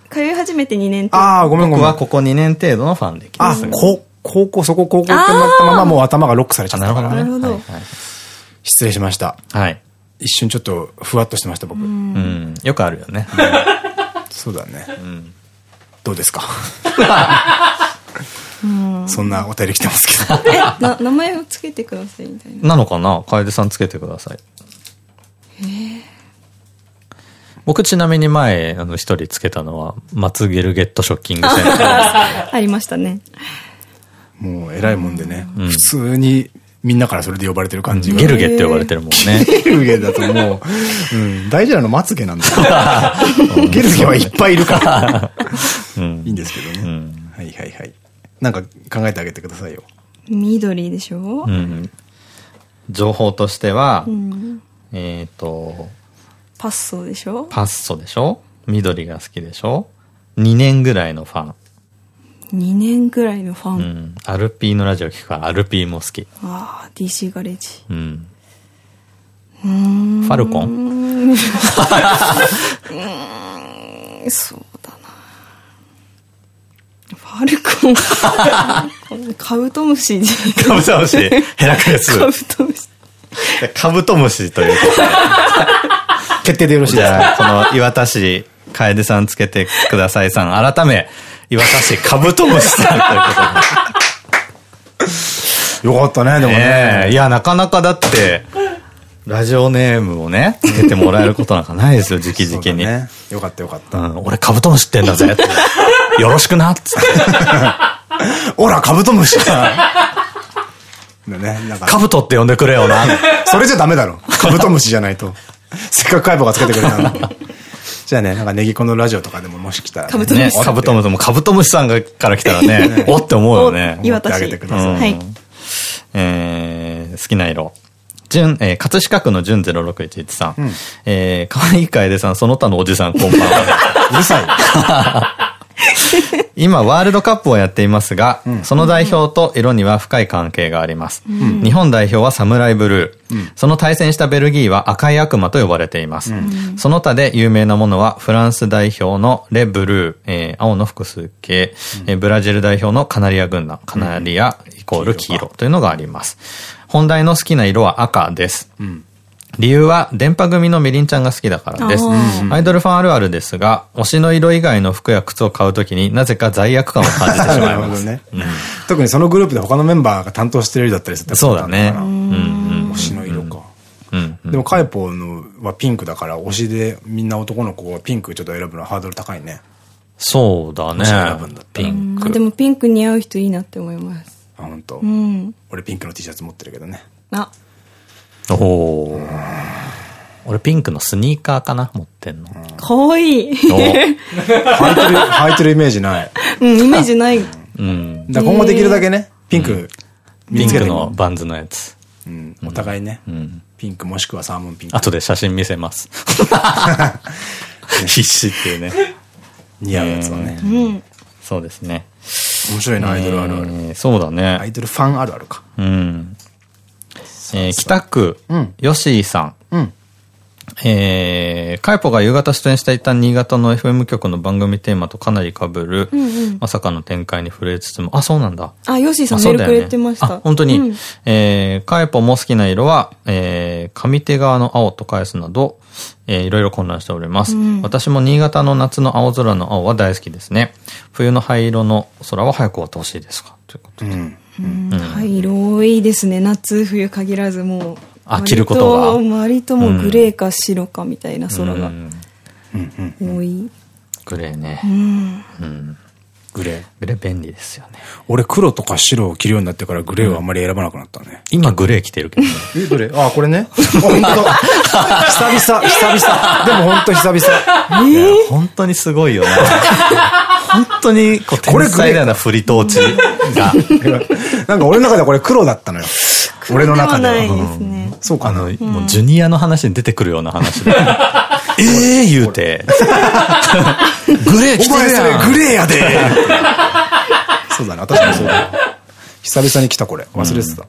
通い始めて2年ああ、ごめんごめん。僕はここ2年程度のファンであ、こ、高校、そこ高校ってなったままもう頭がロックされちゃったからね。なるほど。失礼しました。はい。一瞬ちょっとふわっとしてました、僕。うん。よくあるよね。そうだね。どうですか？そんなお便り来てますけど。名前をつけてくださいみたいな。なのかな？楓さんつけてください。僕ちなみに前、あの、一人つけたのは、マツゲルゲットショッキングセンター。ありましたね。もう、偉いもんでね。普通に、みんなからそれで呼ばれてる感じゲルゲって呼ばれてるもんね。ゲルゲだともう、うん、大事なのまつげなんだよ。ゲルゲはいっぱいいるから。いいんですけどね。はいはいはい。なんか考えてあげてくださいよ。緑でしょ？うん。情報としては、うん、えっと、パッソでしょ？パッソでしょ？緑が好きでしょ ?2 年ぐらいのファン。2年ぐらいのファン？うん。アルピーのラジオ聞くからアルピーも好き。ああ、DC ガレージ。うん。うんファルコン？うん、そうファルコン。カブトムシ。カブトムシヘラクレス。カブトムシ。カブトムシということで。決定でよろしいですか？この岩田市、楓さんつけてくださいさん、改め、岩田市カブトムシさんということで。よかったね、でもね。いや、なかなかだって、ラジオネームをね、つけてもらえることなんかないですよ、直々に。ね。よかったよかった。うん、俺カブトムシってんだぜ。よろしくなっつって。おら、カブトムシね、なんか。カブトって呼んでくれよな。それじゃダメだろ。カブトムシじゃないと。せっかく解剖がつけてくれたのに。じゃあね、なんかネギコのラジオとかでももし来たら、カブトムシ。カブトムシもカブトムシさんがから来たらね、おって思うよね。岩田市。あげてください。はい。えー、好きな色。純、えー、葛飾区の純0611さん。うん、えー、かわいい楓さん、その他のおじさん、こんばんは。うるさい。今、ワールドカップをやっていますが、うん、その代表と色には深い関係があります。うん、日本代表はサムライブルー。うん、その対戦したベルギーは赤い悪魔と呼ばれています。その他で有名なものは、フランス代表のレ・ブルー、えー、青の複数形、えー、ブラジル代表のカナリア軍団、カナリアイコール黄色というのがあります。本題の好きな色は赤です。理由は、電波組のみりんちゃんが好きだからです。アイドルファンあるあるですが、推しの色以外の服や靴を買うときになぜか罪悪感を感じてしまいます。ね特にそのグループで他のメンバーが担当してる色だったりするそうだね。推しの色か。でもカイポのはピンクだから、推しでみんな男の子はピンクちょっと選ぶのはハードル高いね。そうだね。ピンク。でもピンク似合う人いいなって思います。あ、本当。うん。俺ピンクの T シャツ持ってるけどね。あ、おお。俺ピンクのスニーカーかな？持ってんの。かわいい。履いてる、履いてるイメージない。うん、イメージない。うん。だ今後できるだけね、ピンク、ピンクのバンズのやつ。うん。お互いね。うん。ピンクもしくはサーモンピンク。後で写真見せます。必死っていうね。似合うやつはね。うん。そうですね。面白いな、アイドルあるある。そうだね。アイドルファンあるあるか。うん。えー、北区、ヨシーさん。うん。えー、カイポが夕方出演していた新潟の FM 局の番組テーマとかなり被る、うんうん、まさかの展開に触れつつも、あ、そうなんだ。あ、ヨシーさんメールくれてました。あ、本当に。うん、えー、カイポも好きな色は、えー、上手側の青と返すなど、えー、いろいろ混乱しております。うん、私も新潟の夏の青空の青は大好きですね。冬の灰色の空は早く終わってほしいですか？ということで。うん灰色いいですね。夏、冬限らずもう。あ、着ることが。割ともうグレーか白かみたいな空が多い。グレーね。うん。グレー。グレー便利ですよね。俺黒とか白を着るようになってからグレーはあんまり選ばなくなったね。今グレー着てるけどね。え、どれ？あ、これね？本当久々、久々。でも本当久々。えー、本当にすごいよね。本当に、こう、天才だよな、振りトーチが。なんか俺の中ではこれ黒だったのよ。俺の中では。そうかな。もうジュニアの話に出てくるような話で。ええ言うて。グレー着てるやん。グレーやで。そうだね、私もそうだ。久々に来たこれ。忘れてた。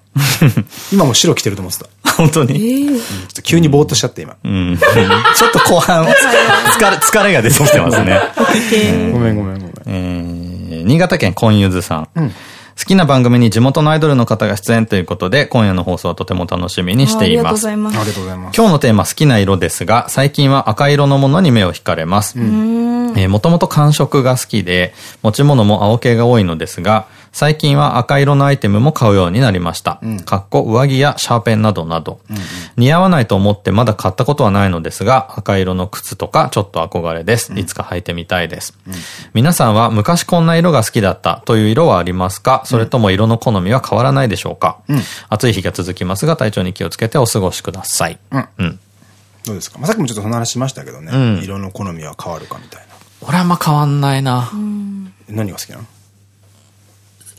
今も白着てると思ってた。本当に？急にぼーっとしちゃって今。ちょっと後半、疲れが出てきてますね。ごめんごめんごめん。え新潟県コンユズさん。好きな番組に地元のアイドルの方が出演ということで、今夜の放送はとても楽しみにしています。ありがとうございます。ありがとうございます。今日のテーマ好きな色ですが、最近は赤色のものに目を惹かれます。もともと寒色が好きで、持ち物も青系が多いのですが、最近は赤色のアイテムも買うようになりました。うん、かっこ上着やシャーペンなどなど。うんうん、似合わないと思ってまだ買ったことはないのですが、赤色の靴とかちょっと憧れです。いつか履いてみたいです。うん、皆さんは昔こんな色が好きだったという色はありますか？それとも色の好みは変わらないでしょうか、うん、暑い日が続きますが体調に気をつけてお過ごしください。うん。うん、どうですか、まあ、さっきもちょっとその話しましたけどね。色の好みは変わるかみたいな。俺はあんま変わんないな。何が好きなの？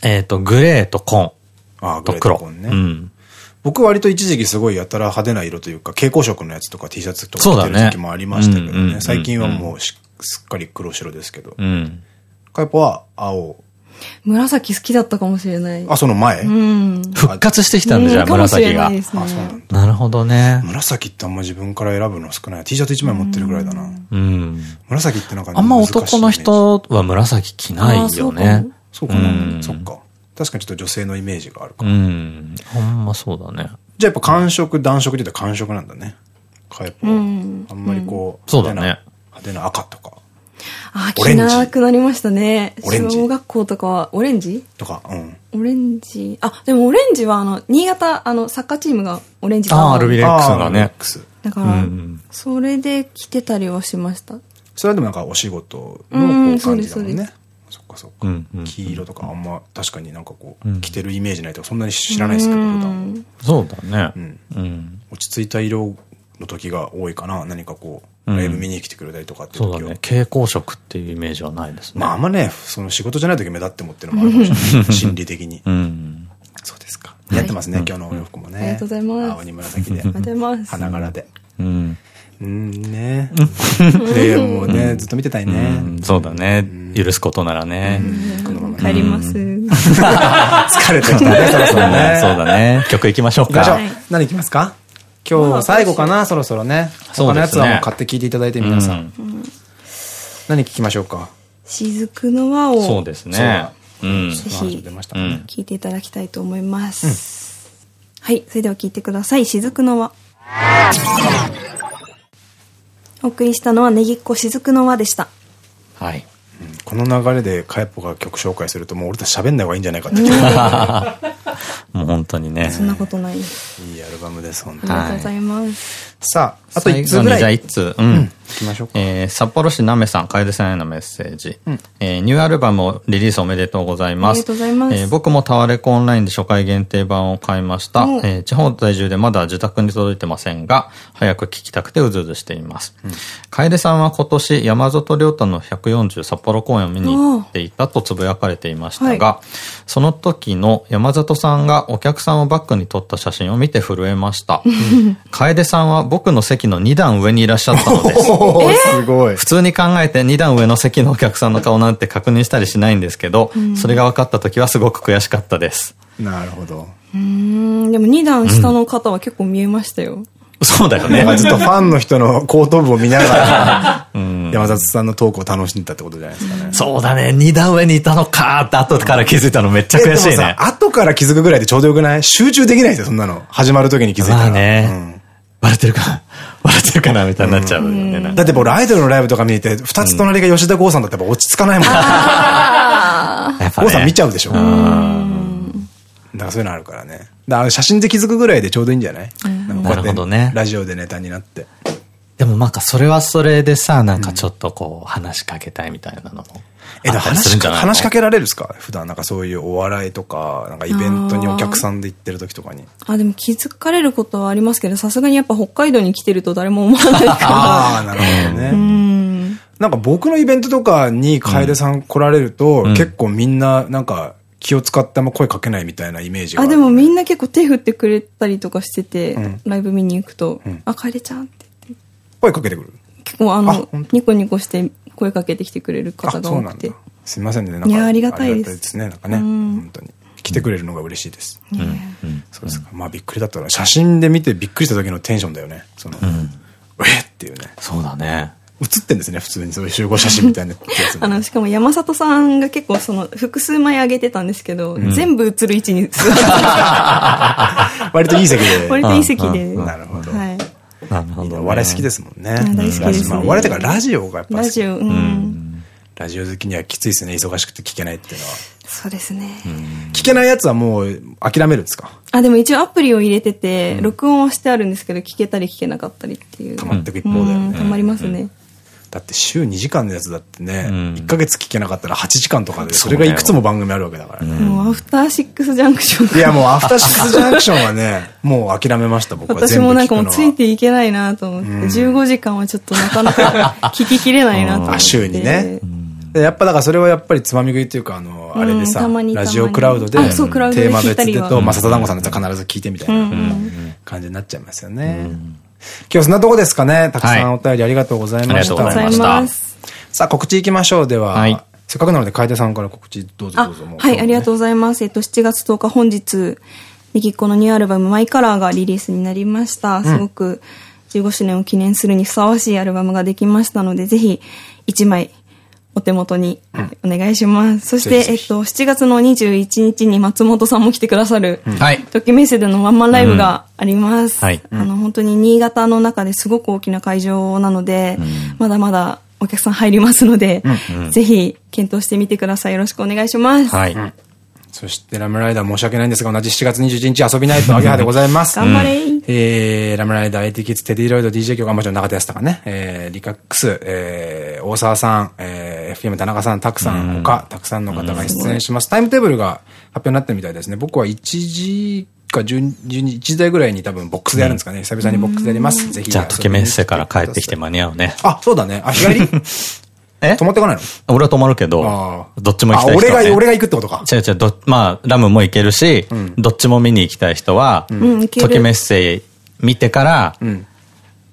えっと、グレーと紺。ああ、グレーと紺ね。うん。僕割と一時期すごいやたら派手な色というか、蛍光色のやつとか T シャツとか着てる時期もありましたけどね。最近はもうすっかり黒白ですけど。うん。カイポは青。紫好きだったかもしれない。あ、その前？うん。復活してきたんだじゃあ、紫が。あ、そうなんだ。なるほどね。紫ってあんま自分から選ぶの少ない。T シャツ1枚持ってるぐらいだな。うん。紫ってなんかあんま男の人は紫着ないよね。そうかな。そっか。確かにちょっと女性のイメージがあるから。うん。ほんまそうだね。じゃあやっぱ寒色、暖色で言ったら寒色なんだね。カエポは。あんまりこう、そうだね。派手な赤とか。あ、着なくなりましたね。小学校とかは、オレンジ？とか、うん。オレンジ。あ、でもオレンジは、あの、新潟、あの、サッカーチームがオレンジああ、ルビレックスがね。だから、それで着てたりはしました。それはでもなんかお仕事の感じだもんね。かそっか。黄色とかあんま確かになんかこう、着てるイメージないとかそんなに知らないですけど、普段。そうだね。うん。落ち着いた色の時が多いかな。何かこう、ライブ見に来てくれたりとかってそうだね。蛍光色っていうイメージはないですね。まああんまね、その仕事じゃない時目立ってもっていうのもあるかもしれない。心理的に。うん。そうですか。やってますね、今日のお洋服もね。ありがとうございます。青に紫で。花柄で。うん。うんね。いやもうね、ずっと見てたいね。そうだね。許すことならね。帰ります。疲れてきたね、そろそろね。そうだね。曲行きましょうか。何行きますか？今日最後かな、そろそろね。他のやつはもう買って聞いていただいて皆さん。何聞きましょうか？雫の輪を。そうですね。ぜひ、聞いていただきたいと思います。はい、それでは聞いてください。雫の輪。お送りしたのはねぎっこ雫の輪でした。はい。この流れでかやっぽが曲紹介するともう俺たち喋んない方がいいんじゃないかって もう本当にね。そんなことない。いいアルバムです、本当に。ありがとうございます。さあ、あと1つぐらい。じゃあ1つ。うん。行きましょうか。えー、札幌市なめさん、楓さんへのメッセージ。うん、えー、ニューアルバムをリリースおめでとうございます。ありがとうございます。えー、僕もタワレコオンラインで初回限定版を買いました。うん、えー、地方在住でまだ自宅に届いてませんが、早く聴きたくてうずうずしています。うん、楓さんは今年、山里亮太の140札幌公演を見に行っていたとつぶやかれていましたが、はい、その時の山里さんがお客さんをバックに撮った写真を見て震えました。楓さんは僕の席の2段上にいらっしゃったのです。すごい。普通に考えて2段上の席のお客さんの顔なんて確認したりしないんですけど、うん、それが分かった時はすごく悔しかったです。なるほど。うん、でも2段下の方は結構見えましたよ。う んそうだよね。ずっとファンの人の後頭部を見ながら、山里さんのトークを楽しんでたってことじゃないですかね。そうだね。二段上にいたのかって後から気づいたのめっちゃ悔しいね。後から気づくぐらいでちょうどよくない？集中できないですよ、そんなの。始まる時に気づいたら。まあね。バレてるかな笑ってるかなみたいになっちゃうよね。だって俺アイドルのライブとか見て、二つ隣が吉田剛さんだったら落ち着かないもん。剛さん見ちゃうでしょ。だからそういうのあるからね。だから写真で気づくぐらいでちょうどいいんじゃない？なるほどね。ラジオでネタになって。でもなんかそれはそれでさ、なんかちょっとこう話しかけたいみたいなのも。え、で話し話しかけられるんですか？普段なんかそういうお笑いとか、なんかイベントにお客さんで行ってる時とかに。あ、でも気づかれることはありますけど、さすがにやっぱ北海道に来てると誰も思わないから。ああ、なるほどね。うん。なんか僕のイベントとかに楓さん来られると、結構みんななんか、気を使ってあんま声かけないみたいなイメージがあ。あ、でもみんな結構手振ってくれたりとかしてて、うん、ライブ見に行くと、うん、あ、楓ちゃんって声かけてくる？結構あの、ニコニコして声かけてきてくれる方が多くて。すみませんね。なんかいや、ありがたいです。ですね。なんかね、本当に。来てくれるのが嬉しいです。うん。そうですか。まあびっくりだったら、写真で見てびっくりした時のテンションだよね。その、えっていうね。そうだね。写ってんですね、普通にそういう集合写真みたいなあの、しかも山里さんが結構その、複数枚上げてたんですけど、うん、全部写る位置に座って 割といい席で。割といい席で。なるほど。はい。なるほど。お笑い好きですもんね。大好きです、ね。お笑いとかラジオがやっぱラジオ、うん。ラジオ好きにはきついですね、忙しくて聞けないっていうのは。そうですね。聞けないやつはもう諦めるんですか？あ、でも一応アプリを入れてて、録音はしてあるんですけど、聞けたり聞けなかったりっていう。溜まっていく一方だよね。溜まりますね。だって週2時間のやつだってね、うん、1ヶ月聞けなかったら8時間とかで、それがいくつも番組あるわけだから。ね。もうアフターシックスジャンクション。いやもうアフターシックスジャンクションはね、もう諦めました僕は。私もなんかもうついていけないなと思って、うん、15時間はちょっとなかなか聞ききれないなと思って。あ、週にね。やっぱだからそれはやっぱりつまみ食いっていうか、あの、あれでさ、ラジオクラウドで、テーマ別でと、まさと団子さんのやつは必ず聞いてみたいな感じになっちゃいますよね。今日そんなとこですかね。たくさんお便りありがとうございました。ありがとうございます。さあ、告知いきましょう。では、はい、せっかくなので、楓さんから告知どうぞどうぞ。はい、ありがとうございます。えっと、7月10日本日、ネギっ子のニューアルバム、マイカラーがリリースになりました。すごく、15周年を記念するにふさわしいアルバムができましたので、ぜひ、1枚、お手元にお願いします。そして、えっと、7月の21日に松本さんも来てくださる、はい。ときめせでのワンマンライブがあります。はい。あの、本当に新潟の中ですごく大きな会場なので、まだまだお客さん入りますので、うんうん、ぜひ検討してみてください。よろしくお願いします。はい。そして、ラムライダー申し訳ないんですが、同じ7月21日遊びないとアゲハでございます。頑張れ、うん、えー、ラムライダー、AT キッズ、テディロイド、DJ 曲、あ、もちろん中田康隆ね、えー、リカックス、えー、大沢さん、えー、FM 田中さん、たくさん、他、たくさんの方が出演します。タイムテーブルが発表になってるみたいですね。僕は1時か12、1時台ぐらいに多分ボックスでやるんですかね。久々にボックスでやります。ぜひ。じゃあ、ときめっせから帰ってきて間に合うね。あ、そうだね。あ、日帰り？え？泊まってこないの？俺は泊まるけど、どっちも行きたい人は、俺が、俺が行くってことか。違う違う、ど、まあ、ラムも行けるし、どっちも見に行きたい人は、ときメッセ見てから、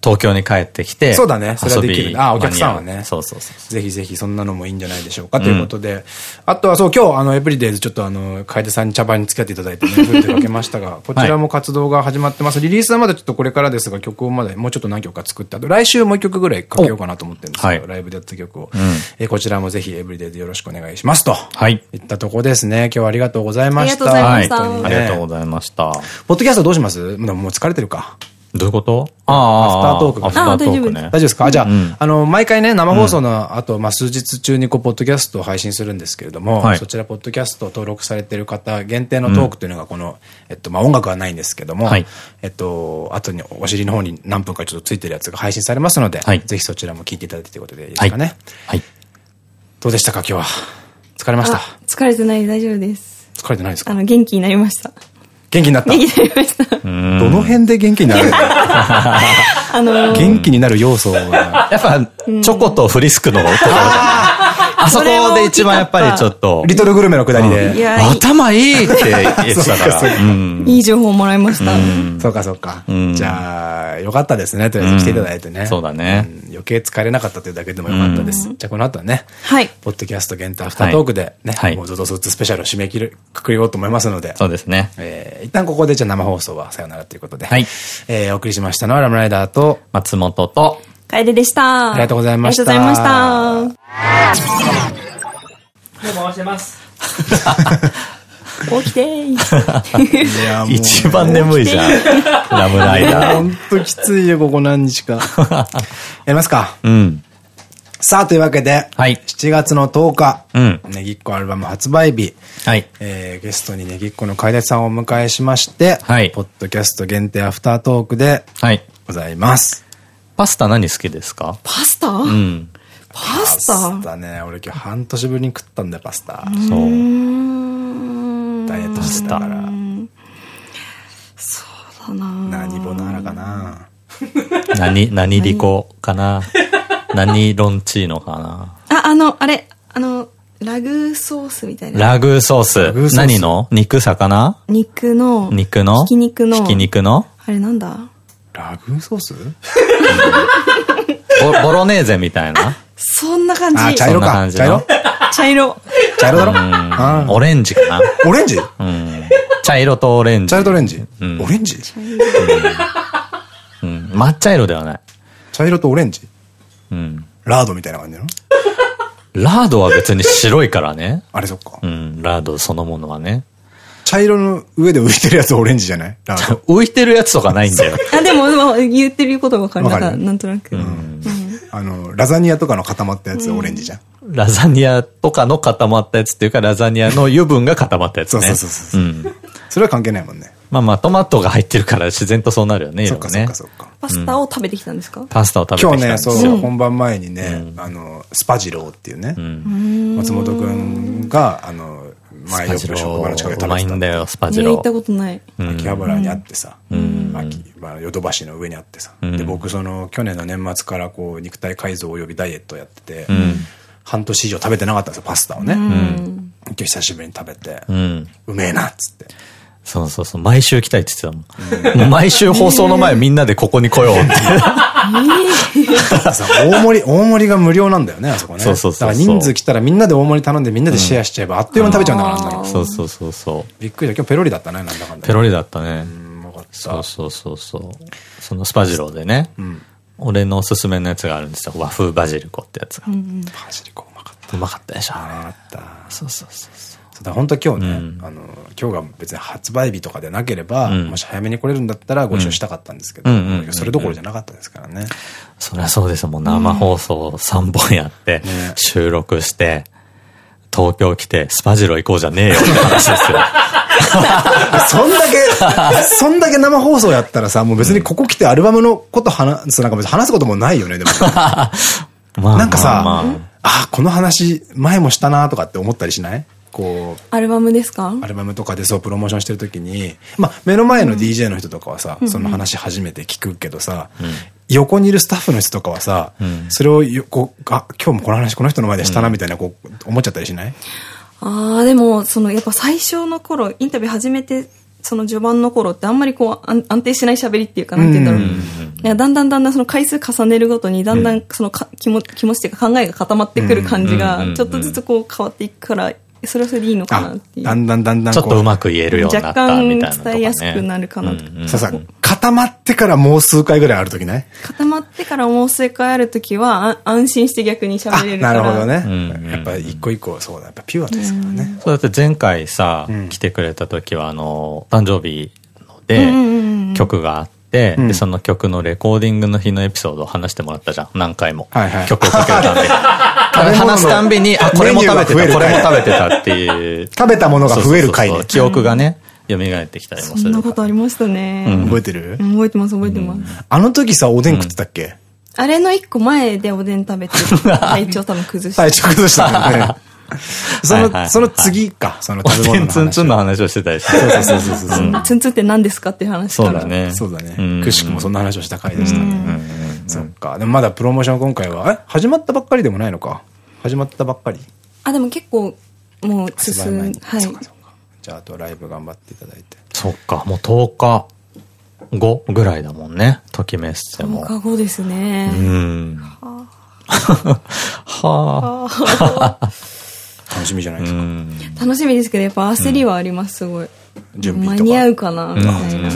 東京に帰ってきて。そうだね。それはできる。あ、お客さんはね。そうそうそう。ぜひぜひそんなのもいいんじゃないでしょうか。ということで。あとはそう、今日、あの、エブリデイズちょっとあの、楓さんに茶番に付き合っていただいてね、ふってかけましたが、こちらも活動が始まってます。リリースはまだちょっとこれからですが、曲をまだもうちょっと何曲か作って、あと来週もう一曲ぐらいかけようかなと思ってるんですけど、ライブでやった曲を。えこちらもぜひエブリデイズよろしくお願いしますと。はい。いったとこですね。今日はありがとうございました。ありがとうございました。ありがとうございました。ポッドキャストどうします？もう疲れてるか。どういうこと？ああ、アフタートークが。アフタートークね。大丈夫です。か？じゃあ、あの、毎回ね、生放送の後、まあ、数日中にこう、ポッドキャストを配信するんですけれども、そちら、ポッドキャスト登録されている方限定のトークというのが、この、えっと、まあ、音楽はないんですけども、えっと、後に、お尻の方に何分かちょっとついてるやつが配信されますので、ぜひそちらも聞いていただいてということでいいですかね？はい。どうでしたか、今日は。疲れました？疲れてない、大丈夫です。疲れてないですか？あの、元気になりました。元気になった。元気になりました。どの辺で元気になる あの元気になる要素やっぱ、チョコとフリスクのところあそこで一番やっぱりちょっと。リトルグルメのくだりで。頭いいって言ってたから。いい情報もらいました。そうかそうか。じゃあ、よかったですね。とりあえず来ていただいてね。そうだね。余計疲れなかったというだけでもよかったです。じゃあこの後はね。はい。ポッドキャスト限定アフタートークでね。はい。もうゾゾゾツスペシャルを締め切る、くくりようと思いますので。そうですね。え一旦ここでじゃあ生放送はさよならということで。はい。えお送りしましたのはラムライダーと松本と楓でした。ありがとうございました。ありがとうございました。もう回してます。起きて一番眠いじゃん。ラムライダー。ほんときついよ、ここ何日か。やりますか。うん。さあ、というわけで、はい、7月の10日、うん、ねぎっこアルバム発売日、はい、えー、ゲストにねぎっこの楓さんをお迎えしまして、はい、ポッドキャスト限定アフタートークで、はい、ございます。パスタ何好きですか？パスタ？うん。パスタ？パスタね、俺今日半年ぶりに食ったんだよ、パスタ。そう。ダイエットしてたから。そうだな何ボナーラかな何、何リコかな？何ロンチーノかな？あ、あの、あれ、あの、ラグソースみたいな。ラグソース。何の？肉魚？肉の。肉の？ひき肉の。ひき肉の？あれなんだ？ラグソース？ボロネーゼみたいな？そんな感じ。あ、茶色か。茶色？茶色。茶色だろ？オレンジかな？オレンジ？茶色とオレンジ。茶色とオレンジ？オレンジ？抹茶色ではない。茶色とオレンジ？うん。ラードみたいな感じなの？ラードは別に白いからね。あれそっか。うん、ラードそのものはね。茶色の上で浮いてるやつオレンジじゃない？浮いてるやつとかないんだよ。あ、でも、言ってることがわかる。なんとなく。うんあの、ラザニアとかの固まったやつオレンジじゃん。ラザニアとかの固まったやつっていうか、ラザニアの油分が固まったやつね。そうそうそう。うん。それは関係ないもんね。まあまあ、トマトが入ってるから自然とそうなるよね、そっかそっかそっか。パスタを食べてきたんですか？パスタを食べてきた今日ね、そう、本番前にね、あの、スパジローっていうね、松本くんが、あの、前よく職場の近くで食べてた。うまいんだよ、スパジロー。行ったことない。秋葉原にあってさ、秋、まあ、ヨドバシの上にあってさ。で、僕、その、去年の年末からこう、肉体改造及びダイエットやってて、半年以上食べてなかったんですよ、パスタをね。今日久しぶりに食べて、うめえな、っつって。そうそうそう。毎週来たいって言ってたもん。もう毎週放送の前みんなでここに来ようって。大盛り、大盛りが無料なんだよね、あそこね。そうそうそう。だから人数来たらみんなで大盛り頼んでみんなでシェアしちゃえば、あっという間に食べちゃうんだから、なんだろう。そうそうそうそう。びっくりだ。今日ペロリだったね、なんだかんだ。ペロリだったね。そうそうそうそう。そのスパジローでね。俺のおすすめのやつがあるんですよ。和風バジリコってやつが。バジリコうまかった。うまかったでしょ。うまかった。そうそうそう。だ本当今日ね、あの、今日が別に発売日とかでなければ、もし早めに来れるんだったらご一緒したかったんですけど、それどころじゃなかったですからね。そりゃそうですもん。生放送3本やって、収録して、東京来て、スパジロ行こうじゃねえよって話ですよ。そんだけ、そんだけ生放送やったらさ、もう別にここ来てアルバムのこと話す、なんか別に話すこともないよね、でも。なんかさ、あ、この話前もしたなとかって思ったりしない？こう。アルバムですか？アルバムとかでそうプロモーションしてる時に、まあ目の前の DJ の人とかはさ、うん、その話初めて聞くけどさ、うん、横にいるスタッフの人とかはさ、うん、それをよこうあ、今日もこの話この人の前でしたなみたいなこう思っちゃったりしない？ああ、でも、そのやっぱ最初の頃、インタビュー始めてその序盤の頃ってあんまりこう安定しない喋りっていうか、なんて言うんだろう。だんだんだんだんその回数重ねるごとに、だんだんそのか気持気持ちというか考えが固まってくる感じが、ちょっとずつこう変わっていくから、それはそれでいいのかなっていう。だんだんだんだんちょっとうまく言えるようになったみたいな、若干伝えやすくなるかなと。ささ、固まってからもう数回ぐらいあるときね。固まってからもう数回あるときは、安心して逆に喋れるから。なるほどね。やっぱり一個一個、そうだ、やっぱピュアですからね。そうだって前回さ、来てくれたときは、あの、誕生日で、曲があって、で、うん、で、その曲のレコーディングの日のエピソードを話してもらったじゃん。何回も。はいはい、曲をかけるたんび。話すたんびに、あ、これも食べてた、これも食べてたっていう。食べたものが増える回で。記憶がね。蘇ってきたりもする。そんなことありましたね。覚えてる？覚えてます、覚えてます。あの時さ、おでん食ってたっけ？あれの一個前でおでん食べて、体調多分崩した。体調崩したね。その、その次か、その食べ物の話。ツンツンの話をしてたりして。そうそうそうそう。ツンツンって何ですかっていう話そうだね。そうだね。くしくもそんな話をした回でしたね。そっか。でもまだプロモーション今回は、え？始まったばっかりでもないのか？始まったばっかり？あ、でも結構、もう進む。はい。じゃああとライブ頑張っていただいて。そっか、もう10日。後ぐらいだもんね。ときめっせも。10日後ですね。うん。はあ。はあ。楽しみじゃないですか。楽しみですけど、やっぱ焦りはあります、すごい。準備間に合うかな、みたいな。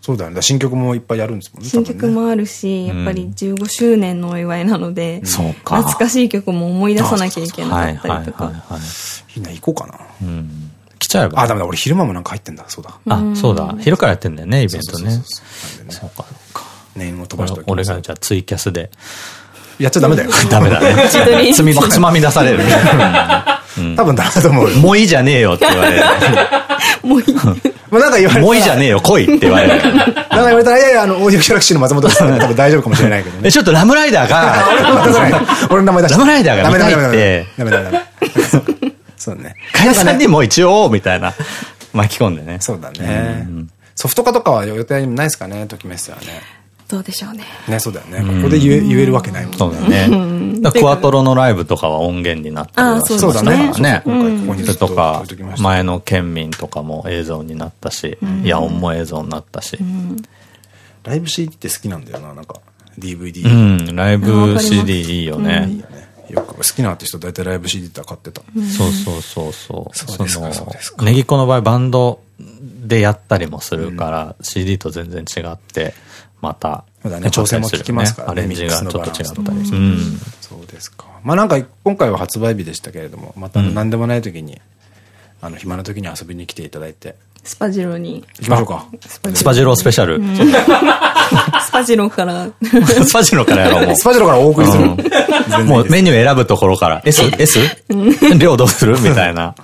そうだね。新曲もいっぱいやるんですもんね。新曲もあるし、やっぱり15周年のお祝いなので、懐かしい曲も思い出さなきゃいけなかったりとか。みんな行こうかな。来ちゃえば。あ、ダメだ。俺昼間もなんか入ってんだ。そうだ。あ、そうだ。昼からやってんだよね、イベントね。そうか、そうか。念を飛ばして俺がじゃあツイキャスで。やっちゃダメだよ。ダメだね。つみ、つまみ出される。多分ダメだと思う。もういいじゃねえよって言われる。もういい。もうなんか言われもういいじゃねえよ、来いって言われる。なんか言われたら、いやいや、あの、オーディオギャラクシーの松本さん 多分大丈夫かもしれないけどね。え、ちょっとラムライダーが、俺の名前出して。ラムライダーが見たいって。ダメダメダメ。そうね。かやさんにも一応、みたいな、巻き込んでね。そうだね。ソフト化とかは予定ないですかね、ときめっせはね。どうでしょうね。ね、そうだよね。ここで言え言えるわけないもんね。そうだね。クワトロのライブとかは音源になってるそうだね。ね。それとか、前の県民とかも映像になったし、野音も映像になったし。ライブ CD って好きなんだよな、なんか。DVD。うん、ライブ CD いいよね。いいよね。よく好きなアーティスト大体ライブ CD って買ってた。そうそうそうそう。そうですか、そうですか。ネギコの場合バンドでやったりもするから、CD と全然違って、また、調整も聞きますからね。アレンジがちょっと違ったり。そうですか。まあなんか今回は発売日でしたけれども、また何でもない時に、あの、暇な時に遊びに来ていただいて。スパジロに。行きましょうか。スパジロスペシャル。スパジロから。スパジロからやろう、もう。スパジロからお送りする。もうメニュー選ぶところから、S? S? 量どうする？みたいな。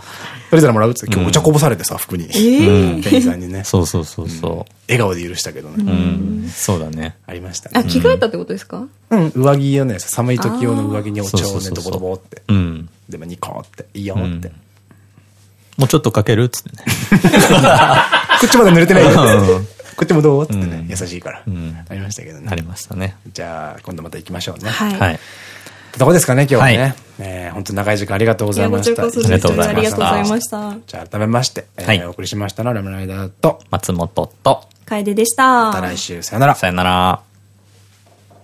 それぞれもらうって今日お茶こぼされてさ、服に。店員さんにね。そうそうそうそう。笑顔で許したけどね。うん。そうだね。ありましたね。あ、着替えたってことですか？うん。上着をね、寒い時用の上着にお茶をね、ドボドボって。うん。でもニコって、いいよって。もうちょっとかけるっつってね。こっちまで濡れてないよ。こっちもどう？ってね、優しいから。ありましたけどね。ありましたね。じゃあ、今度また行きましょうね。はい。どこですかね、今日はね。え本当長い時間ありがとうございました。ありがとうございました。じゃあ改めまして、えお送りしましたのはラムライダーと、松本と、楓でした。また来週、さよなら。さよなら。